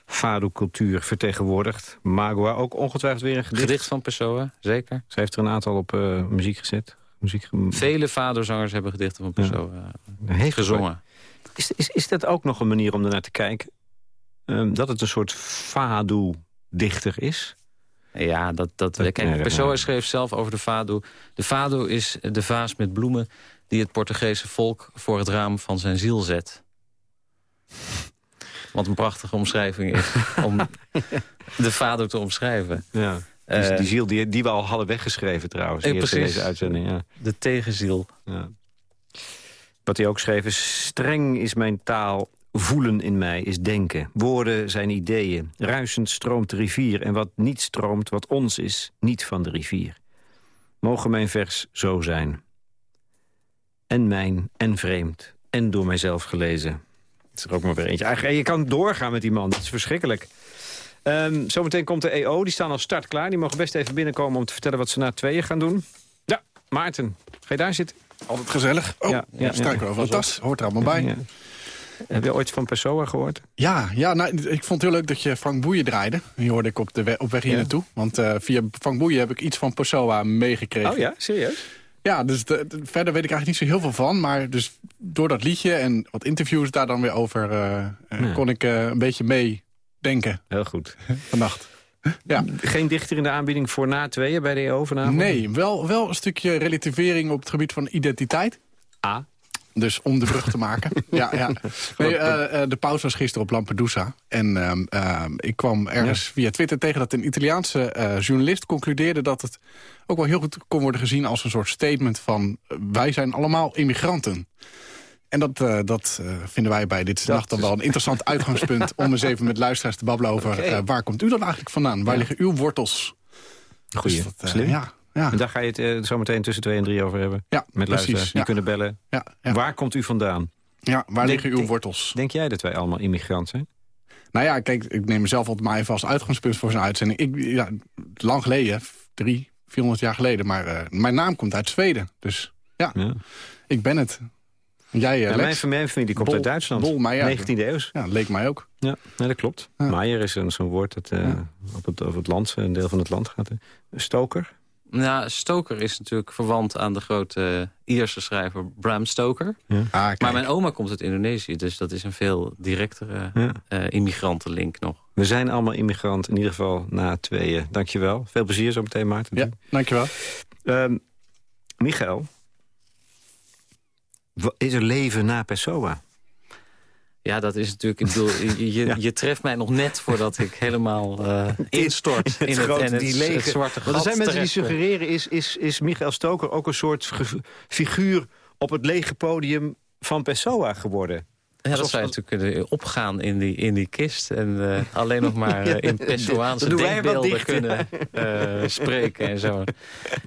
fado-cultuur vertegenwoordigt. Magua ook ongetwijfeld weer een gedicht. Gedicht van Pessoa, zeker. Ze heeft er een aantal op eh, muziek gezet. Muziek Vele vaderzangers hebben gedichten van Pessoa heeft gezongen. Is, is, is dat ook nog een manier om ernaar te kijken? Ehm, dat het een soort fado-dichter is? Ja, dat, dat, Dat- kijk, Pessoa schreef zelf over de fado. De fado is de vaas met bloemen die het Portugese volk voor het raam van zijn ziel zet. Wat een prachtige omschrijving is om (laughs) de fado te omschrijven. Ja. Die, Eh, die ziel die, die we al hadden weggeschreven trouwens. Eh, precies. deze uitzending, ja. De tegenziel. Ja. Wat hij ook schreef is... Streng is mijn taal, voelen in mij is denken. Woorden zijn ideeën. Ruisend stroomt de rivier. En wat niet stroomt, wat ons is, niet van de rivier. Mogen mijn vers zo zijn. En mijn, en vreemd. En door mijzelf gelezen. Het is er ook maar weer eentje. Eigenlijk, je kan doorgaan met die man. Dat is verschrikkelijk. Ehm, zometeen komt de EO. Die staan al start klaar. Die mogen best even binnenkomen om te vertellen wat ze na tweeën gaan doen. Ja, Maarten. Ga je daar zitten? Altijd gezellig. Oh, Ja, ja, ja, ja. over een tas. Hoort er allemaal bij. Ja. Ja, Heb je ooit van Pessoa gehoord? ja, nou, ik vond het heel leuk dat je Frank Boeien draaide. Die hoorde ik op, de we- op weg hier Ja. naartoe. Want eh, via Frank Boeien heb ik iets van Pessoa meegekregen. Oh ja, serieus? Ja, dus de- de- verder weet ik eigenlijk niet zo heel veel van. Maar dus door dat liedje en wat interviews daar dan weer over... eh, eh, Ja. kon ik een beetje meedenken Heel goed. (laughs) vannacht. Ja. Geen dichter in de aanbieding voor na tweeën bij de EO vanavond? Nee, wel, wel een stukje relativering op het gebied van identiteit. A. Dus om de brug te maken. (laughs) ja, ja. Nee, eh, eh, de pauze was gisteren op Lampedusa. En ehm, ehm, ik kwam ergens via Twitter tegen dat een Italiaanse eh, journalist concludeerde... dat het ook wel heel goed kon worden gezien als een soort statement van... wij zijn allemaal immigranten. En dat, eh, dat eh, vinden wij bij Dit Nacht dan wel een interessant uitgangspunt... om eens even met luisteraars te babbelen over... Eh, waar komt u dan eigenlijk vandaan? Waar Ja. liggen uw wortels? Goeie. Dus dat, ja, ja, En daar ga je het zo meteen tussen twee en drie over hebben. ja, Met luisteraars die Ja, kunnen bellen. ja, ja. Waar komt u vandaan? Ja, waar Denk- liggen uw denk- wortels? Denk jij dat wij allemaal immigrant zijn? Nou ja, kijk, ik neem mezelf altijd maar even als uitgangspunt voor zo'n uitzending. Ik, ja, lang geleden, drie, 400 jaar geleden, maar mijn naam komt uit Zweden. Dus ja, Ja. ik ben het. En Jij, eh, Ja, mijn, mijn familie komt Bol- uit Duitsland. Bolmeijer. 19e eeuw. Ja, leek mij ook. Ja, nee, dat klopt. Ja. Maier is een- zo'n woord dat eh, Ja. op, het, op het land, een deel van het land gaat. Stoker. Nou, Stoker is natuurlijk verwant aan de grote Ierse schrijver Bram Stoker. Ah, kijk. Maar mijn oma komt uit Indonesië, dus dat is een veel directere Ja. eh, immigrantenlink nog. We zijn allemaal immigrant, in ieder geval na tweeën. Dankjewel. Veel plezier zo meteen, Maarten. Ja, dankjewel. Ehm, Michael, is er leven na Pessoa? Ja, dat is natuurlijk... Ik bedoel, je, je, (laughs) je treft mij nog net voordat ik helemaal eh, instort in het, grote het zwarte gat. Er zijn mensen die suggereren... Is, is, is Michael Stoker ook een soort figuur op het lege podium van Pessoa geworden? Ja, dat zou je natuurlijk kunnen opgaan in die, in die kist. En eh, (laughs) alleen nog maar eh, in Pessoaanse denkbeelden kunnen eh, (laughs) spreken en zo.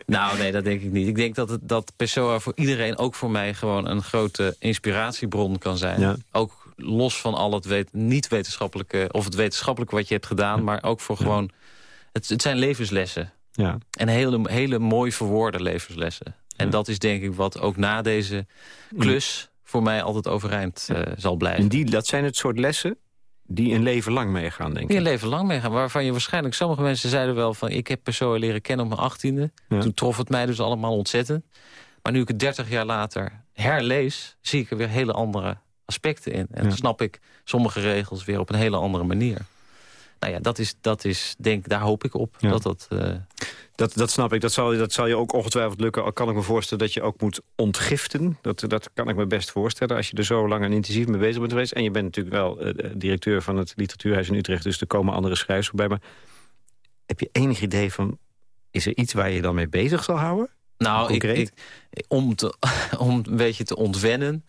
Nou, nee, dat denk ik niet. Ik denk dat, het, dat Pessoa voor iedereen, ook voor mij... gewoon een grote inspiratiebron kan zijn. Ja. Ook los van al het weet, niet-wetenschappelijke... of het wetenschappelijke wat je hebt gedaan... maar ook voor gewoon... Het, het zijn levenslessen. Ja. En hele, hele mooi verwoorde levenslessen. En dat is denk ik wat ook na deze klus... voor mij altijd overeind eh, zal blijven. En die, dat zijn het soort lessen die een leven lang meegaan, denk Die ik. een leven lang meegaan. Waarvan je waarschijnlijk... Sommige mensen zeiden wel van... ik heb Pessoa leren kennen op mijn achttiende. Ja. Toen trof het mij dus allemaal ontzettend. Maar nu ik het dertig jaar later herlees... zie ik er weer hele andere aspecten in. En Ja. dan snap ik sommige regels weer op een hele andere manier. Nou ja, dat is, dat is denk daar hoop ik op. Ja. Dat dat, eh, Dat, dat snap ik. Dat zal, dat zal je ook ongetwijfeld lukken. Al kan ik me voorstellen dat je ook moet ontgiften. Dat, dat kan ik me best voorstellen. Als je er zo lang en intensief mee bezig bent geweest. En je bent natuurlijk wel eh, directeur van het Literatuurhuis in Utrecht. Dus er komen andere schrijvers voorbij. Maar heb je enig idee van... Is er iets waar je dan mee bezig zal houden? Nou, ik, ik, om, te, (laughs) om een beetje te ontwennen...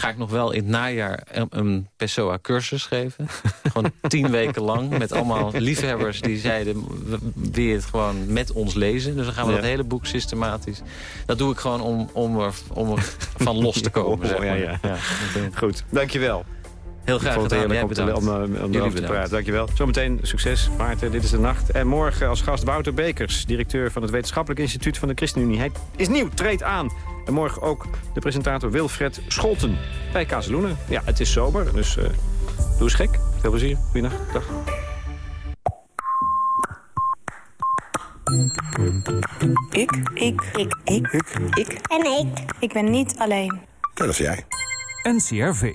ga ik nog wel in het najaar een, een Pessoa-cursus geven. gewoon tien (laughs) weken lang met allemaal liefhebbers die zeiden... "W- wil je het gewoon met ons lezen? Dus dan gaan we Ja. dat hele boek systematisch... Dat doe ik gewoon om, om, er, om er van los te (laughs) komen. Oh, zeg maar. ja, ja. Goed, dankjewel. Heel Ik graag vond het gedaan. heerlijk Jij om, te, om, eh, om Jullie erover te praten. Dankjewel. Zometeen succes, Maarten. Dit is de nacht. En morgen als gast Wouter Bekers, directeur van het Wetenschappelijk Instituut van de ChristenUnie. Hij is nieuw, treedt aan. En morgen ook de presentator Wilfred Scholten bij Kazeloenen. Ja, het is zomer, dus eh, doe eens gek. Veel plezier. Goeienacht. Dag. Ik. Ik. Ik. Ik. Ik. En ik. Ik ben niet alleen. Dat is jij. NCRV.